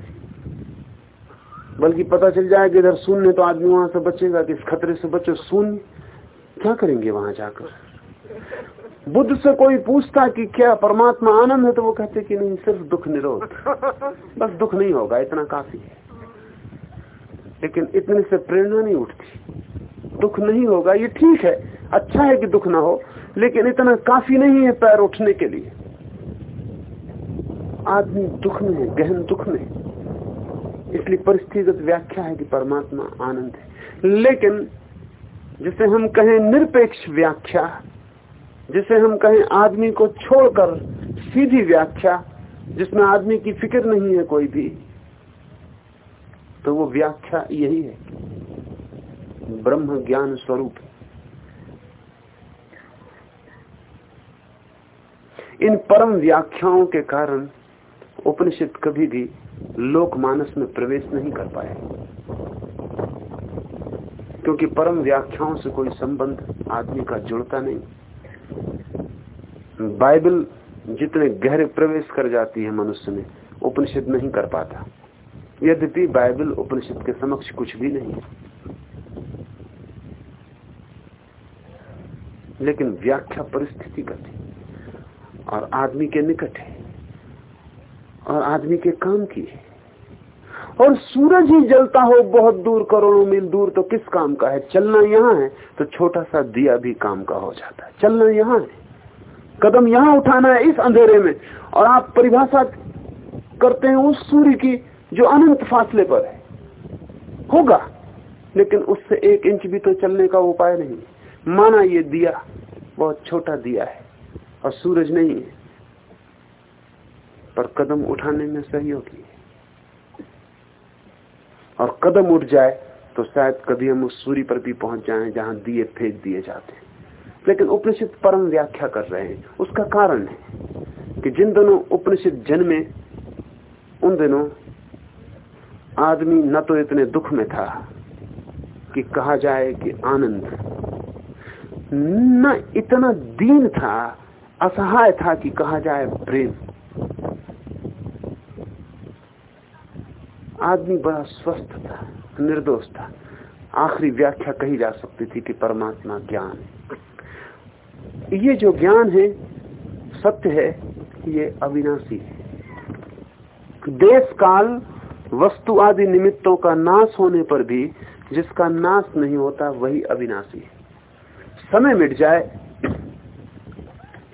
[SPEAKER 2] बल्कि पता चल जाए कि इधर शून्य तो आदमी वहाँ से बचेगा, कि इस खतरे से बचो। शून्य क्या करेंगे वहाँ जाकर? बुद्ध से कोई पूछता कि क्या परमात्मा आनंद है तो वो कहते कि नहीं, सिर्फ़ दुख निरोध। बस दुख नहीं होगा, इतना काफ़ी है। लेकिन इतने से प्रेरणा नहीं उठती। दुख नहीं होगा, ये ठीक है। अच्छा है कि दुख ना हो, लेकिन इतना काफ़ी नहीं है पैर उठने के लिए। आदमी दुख में है, गहन दुख में इसलिए परिस्थितिगत व्याख्या है कि परमात्मा आनंद है। लेकिन जिसे हम कहें निरपेक्ष व्याख्या, जिसे हम कहें आदमी को छोड़कर सीधी व्याख्या, जिसमें आदमी की फ़िक्र नहीं है कोई भी तो वो व्याख्या यही है ब्रह्म ज्ञान स्वरूप इन परम व्याख्याओं के कारण उपनिषद कभी भी लोकमानस में प्रवेश नहीं कर पाए। क्योंकि परम व्याख्याओं से कोई संबंध आदमी का जुड़ता नहीं। बाइबल जितने गहरे प्रवेश कर जाती है मनुष्य में, उपनिषद नहीं कर पाता। यद्यपि बाइबल उपनिषद के समक्ष कुछ भी नहीं लेकिन व्याख्या परिस्थिति करती और आदमी के निकट है। और आदमी के काम की है। और सूरज ही जलता हो बहुत दूर, करोड़ों मील दूर तो किस काम का है? चलना यहाँ है तो छोटा सा दिया भी काम का हो जाता है। चलना यहाँ है। कदम यहाँ उठाना है, इस अंधेरे में। और आप परिभाषा करते हैं उस सूर्य की, जो अनंत फासले पर है। होगा, लेकिन उससे एक इंच भी तो चलने का उपाय नहीं। माना ये दिया, बहुत छोटा दिया है, और सूरज नहीं है। पर कदम उठाने में सहयोगी है। और कदम उठ जाए तो शायद कभी हम उस सूर्य पर भी पहुँच जाएँ जहाँ दिए फेंक दिए जाते हैं। लेकिन उपनिषद परम व्याख्या कर रहे हैं। उसका कारण है कि जिन दिनों उपनिषद जन्मे, उन दिनों आदमी न तो इतने दुख में था कि कहा जाए कि आनंद। न इतना दीन था, असहाय था कि कहा जाए प्रेम। आदमी बड़ा स्वस्थ था, निर्दोष था। आखिरी व्याख्या कही जा सकती थी कि परमात्मा ज्ञान ये जो ज्ञान है, सत्य है, ये अविनाशी है। देश काल वस्तु आदि निमित्तों का नाश होने पर भी जिसका नाश नहीं होता, वही अविनाशी है। समय मिट जाए,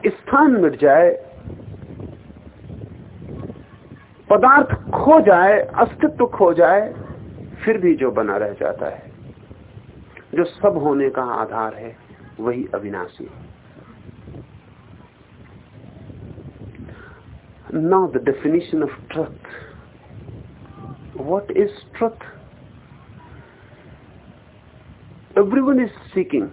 [SPEAKER 2] स्थान मिट जाए पदार्थ खो जाए, अस्तित्व खो जाए, फिर भी जो बना रह जाता है, जो सब होने का आधार है, वही अविनाशी now the definition of truth what is truth everyone is seeking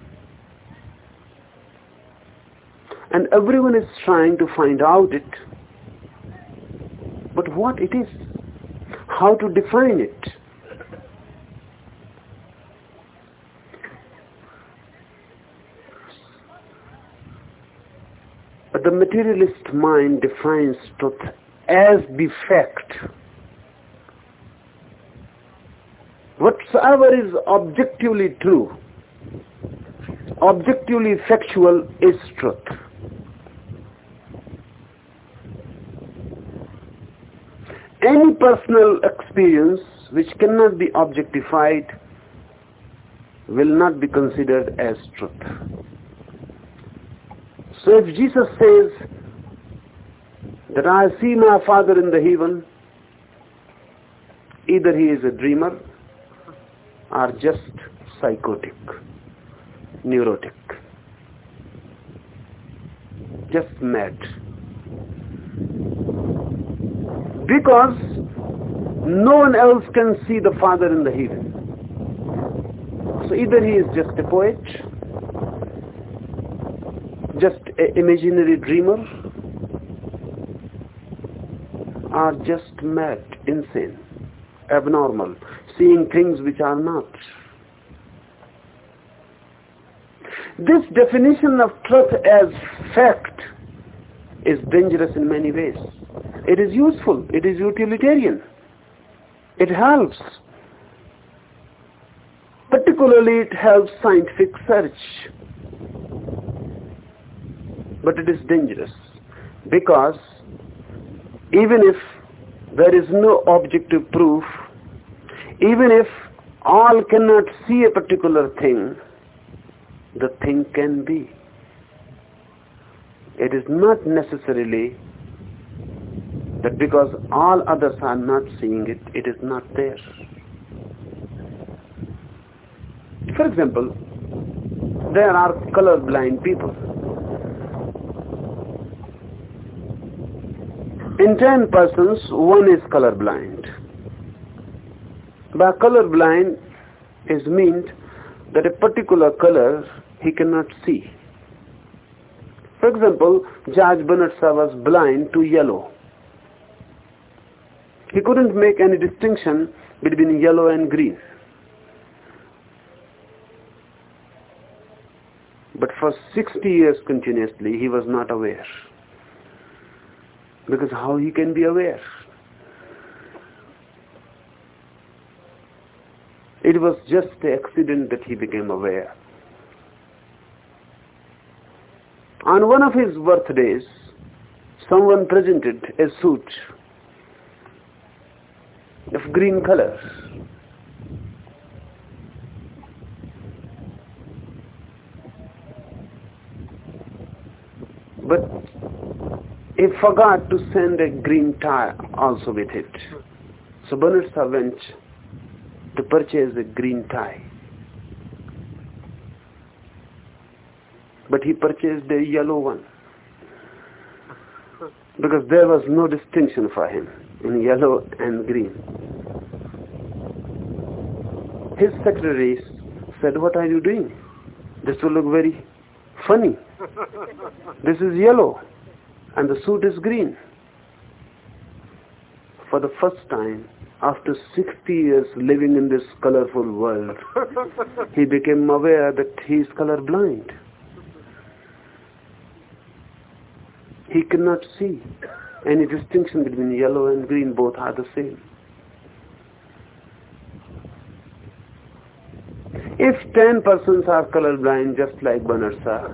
[SPEAKER 2] and everyone is trying to find out it but what it is, how to define it. The materialist mind defines truth as the fact. Whatsoever is objectively true, objectively factual is truth. Any personal experience which cannot be objectified will not be considered as truth. So if Jesus says that I see my Father in the heaven, either he is a dreamer or just psychotic, neurotic, just mad because no one else can see the Father in the heaven. So either he is just a poet, just an imaginary dreamer, or just mad, insane, abnormal, seeing things which are not. This definition of truth as fact is dangerous in many ways. It is useful. It is utilitarian. It helps. Particularly it helps scientific search. But it is dangerous because even if there is no objective proof, even if all cannot see a particular thing, the thing can be. It is not necessarily that because all others are not seeing it, it is not there. For example, there are colorblind people. In 10 persons, one is colorblind. By colorblind is meant that a particular color he cannot see. For example, Judge Bernard was blind to yellow. He couldn't make any distinction between yellow and green. But for 60 years continuously, he was not aware. Because how he can be aware? It was just the accident that he became aware. On one of his birthdays, someone presented a suit of green color. But he forgot to send a green tie also with it. So Bernard went to purchase a green tie. But he purchased a yellow one. Because there was no distinction for him in yellow and green. His secretaries said, what are you doing? This will look very funny. This is yellow and the suit is green. For the first time, after 60 years living in this colorful world, he became aware that he is colorblind. He cannot see any distinction between yellow and green, both are the same. If 10 persons are colorblind just like Banarsa,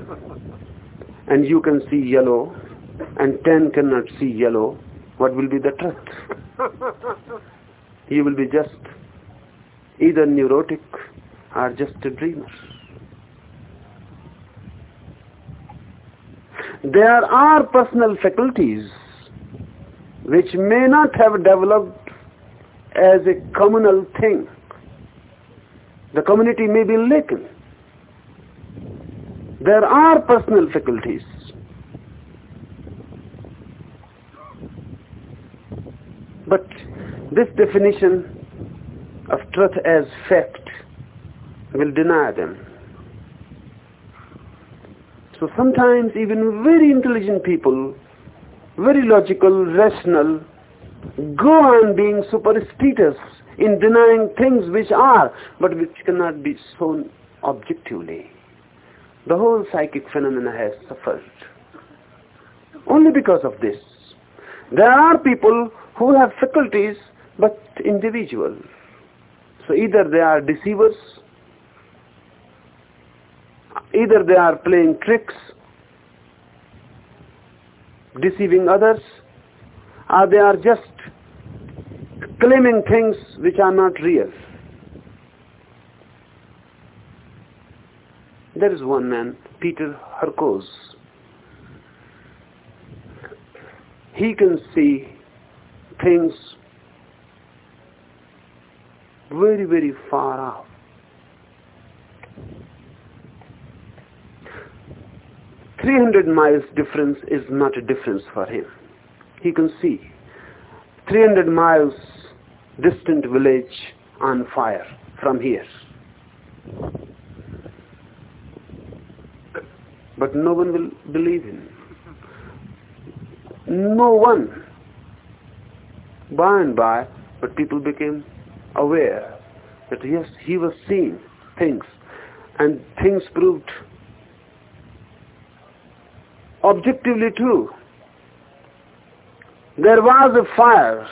[SPEAKER 2] and you can see yellow, and 10 cannot see yellow, what will be the truth? You will be just either neurotic or just a dreamer. There are personal faculties which may not have developed as a communal thing. The community may be lacking. There are personal faculties. But this definition of truth as fact will deny them. So sometimes even very intelligent people, very logical, rational, go on being superstitious in denying things which are, but which cannot be shown objectively. The whole psychic phenomena has suffered. Only because of this. There are people who have faculties but individual. So either they are deceivers, either they are playing tricks, deceiving others, or they are just claiming things which are not real. There is one man, Peter Hurkos. He can see things very, very far off. Three hundred miles difference is not a difference for him. He can see. Three hundred miles distant village on fire from here. But no one will believe him. No one. By and by, but people became aware that yes, he was seeing things and things proved objectively true. There was a fire.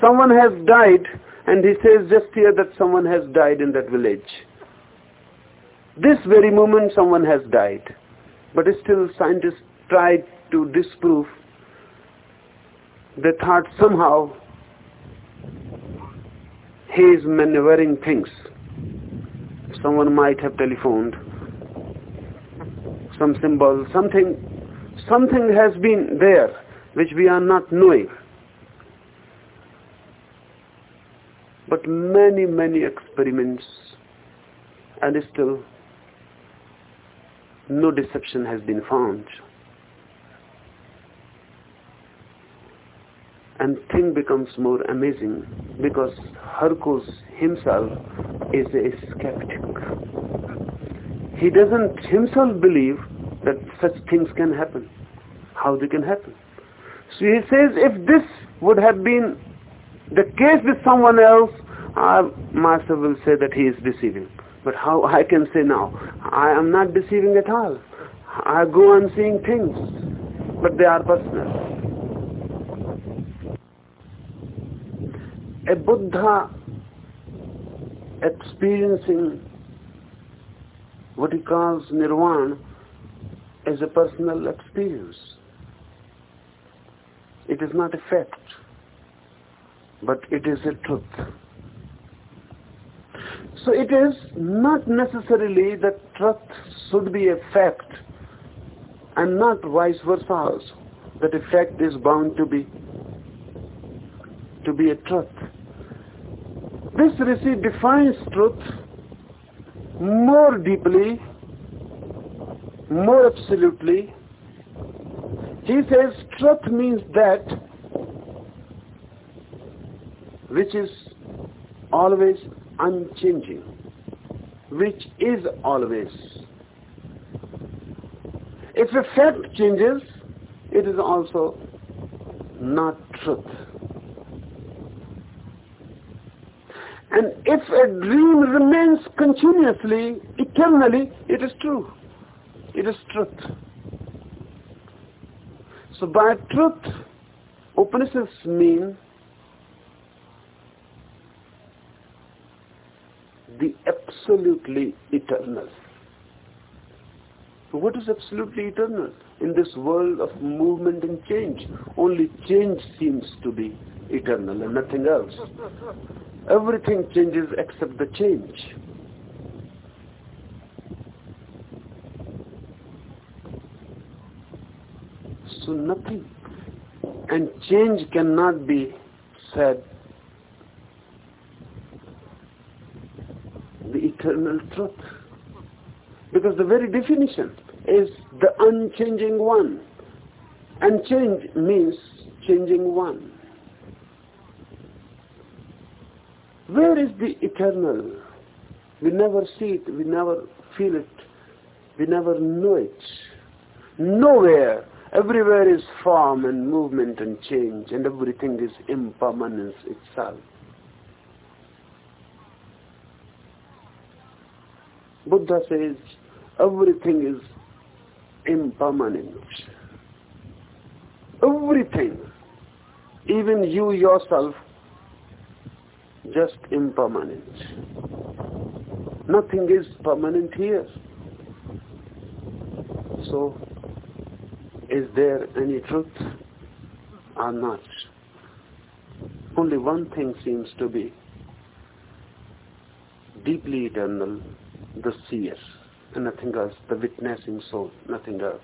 [SPEAKER 2] Someone has died and he says just here that someone has died in that village. This very moment someone has died. But still scientists tried to disprove. They thought somehow he is maneuvering things. Someone might have telephoned, some symbol, something, something has been there which we are not knowing. But many, many experiments and still no deception has been found. and thing becomes more amazing because Hurkos himself is a skeptic. He doesn't himself believe that such things can happen. How they can happen. So he says if this would have been the case with someone else, our master will say that he is deceiving. But how I can say now, I am not deceiving at all. I go on seeing things, but they are personal. A Buddha experiencing what he calls nirvana is a personal experience. It is not a fact, but it is a truth. So it is not necessarily that truth should be a fact and not vice versa that a fact is bound to be to be a truth. This Rishi defines truth more deeply, more absolutely. He says truth means that which is always unchanging, which is always. If a fact changes, it is also not truth. And if a dream remains continuously, eternally, it is true. It is truth. So by truth, Upanishads mean the absolutely eternal. So what is absolutely eternal? In this world of movement and change, only change seems to be eternal and nothing else. Everything changes except the change. So nothing. And change cannot be said the eternal truth. Because the very definition is the unchanging one. And change means changing one. Where is the eternal? We never see it, we never feel it, we never know it. Nowhere. Everywhere is form and movement and change, and everything is impermanence itself. Buddha says everything is impermanent. Everything, even you yourself, just impermanent. Nothing is permanent here. So, is there any truth or not? Only one thing seems to be deeply eternal, the seer, and nothing else, the witnessing soul, nothing else.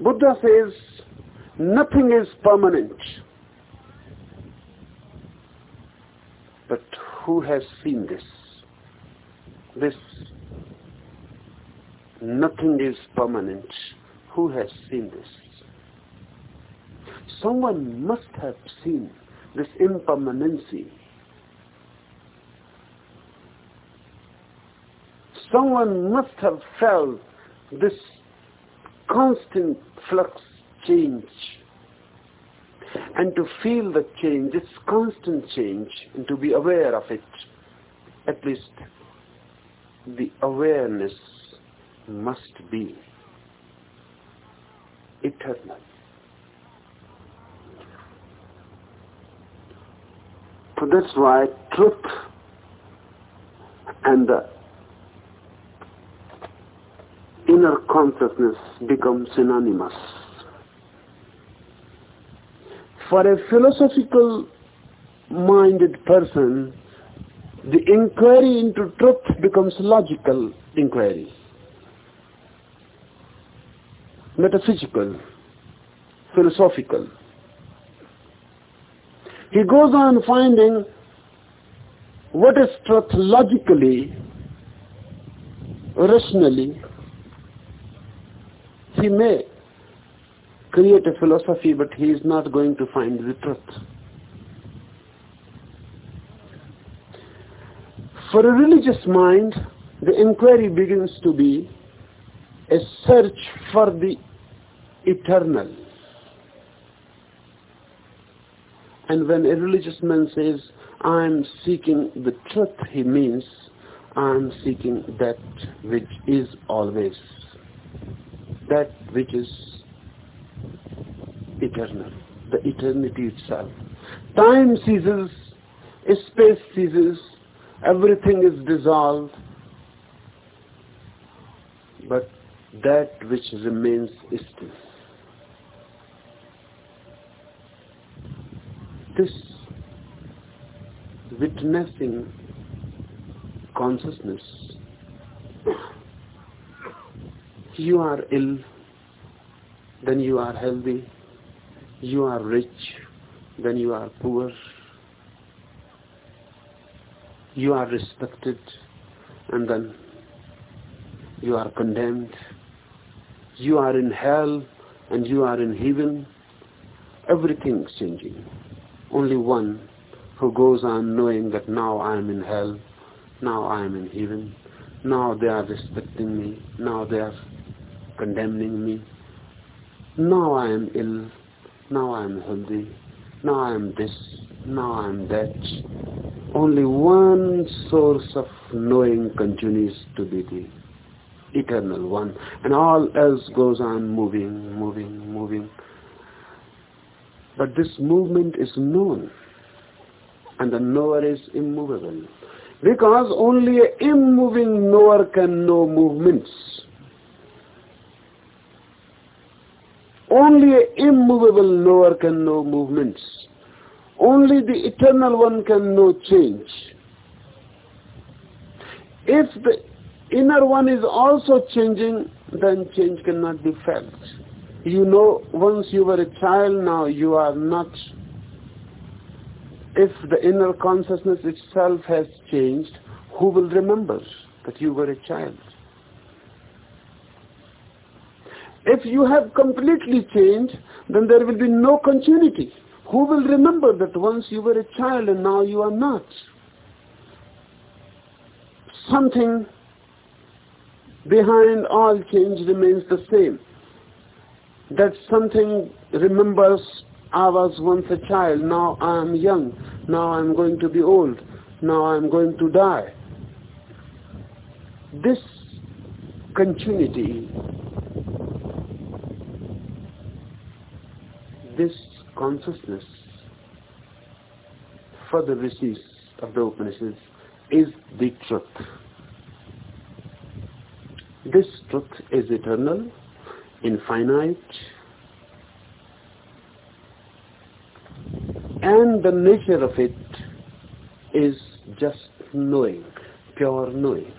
[SPEAKER 2] Buddha says nothing is permanent. But who has seen this? This nothing is permanent. Who has seen this? Someone must have seen this impermanency. Someone must have felt this constant flux change and to feel the change, this constant change, and to be aware of it, at least the awareness must be eternal. So that's why truth and the inner consciousness become synonymous. For a philosophical minded person, the inquiry into truth becomes logical inquiry, metaphysical, philosophical. He goes on finding what is truth logically, rationally. He may create a philosophy, but he is not going to find the truth. For a religious mind, the inquiry begins to be a search for the eternal. And when a religious man says, I am seeking the truth, he means I am seeking that which is always, that which is eternal, the eternity itself. Time ceases, space ceases, everything is dissolved, but that which remains is still. This witnessing consciousness, you are ill, then you are healthy, you are rich, then you are poor, you are respected, and then you are condemned, you are in hell, and you are in heaven, everything changing. Only one who goes on knowing that now I am in hell, now I am in heaven, now they are respecting me, now they are condemning me, now I am ill, now I am healthy, now I am this, now I am that. Only one source of knowing continues to be the eternal one, and all else goes on moving, moving, moving. But this movement is known, and the knower is immovable. Because only an immoving knower can know movements. Only an immovable knower can know movements. Only the eternal one can know change. If the inner one is also changing, then change cannot be felt. You know, once you were a child, now you are not. If the inner consciousness itself has changed, who will remember that you were a child? If you have completely changed, then there will be no continuity. Who will remember that once you were a child and now you are not? Something behind all change remains the same. That something remembers I was once a child, now I am young, now I am going to be old, now I am going to die. This continuity, this consciousness for the of the Upanishads is the truth. This truth is eternal, infinite, and the nature of it is just knowing, pure knowing.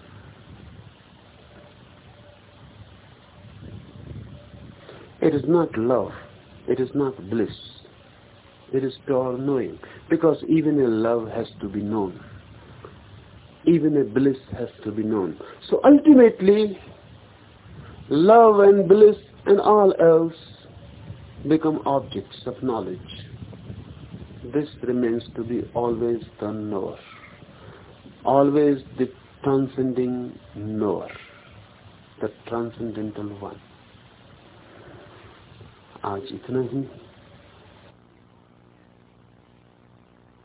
[SPEAKER 2] It is not love, it is not bliss, it is pure knowing, because even a love has to be known. Even a bliss has to be known. So ultimately, love and bliss and all else become objects of knowledge. This remains to be always the knower, always the transcending knower, the transcendental one. आज इतना ही।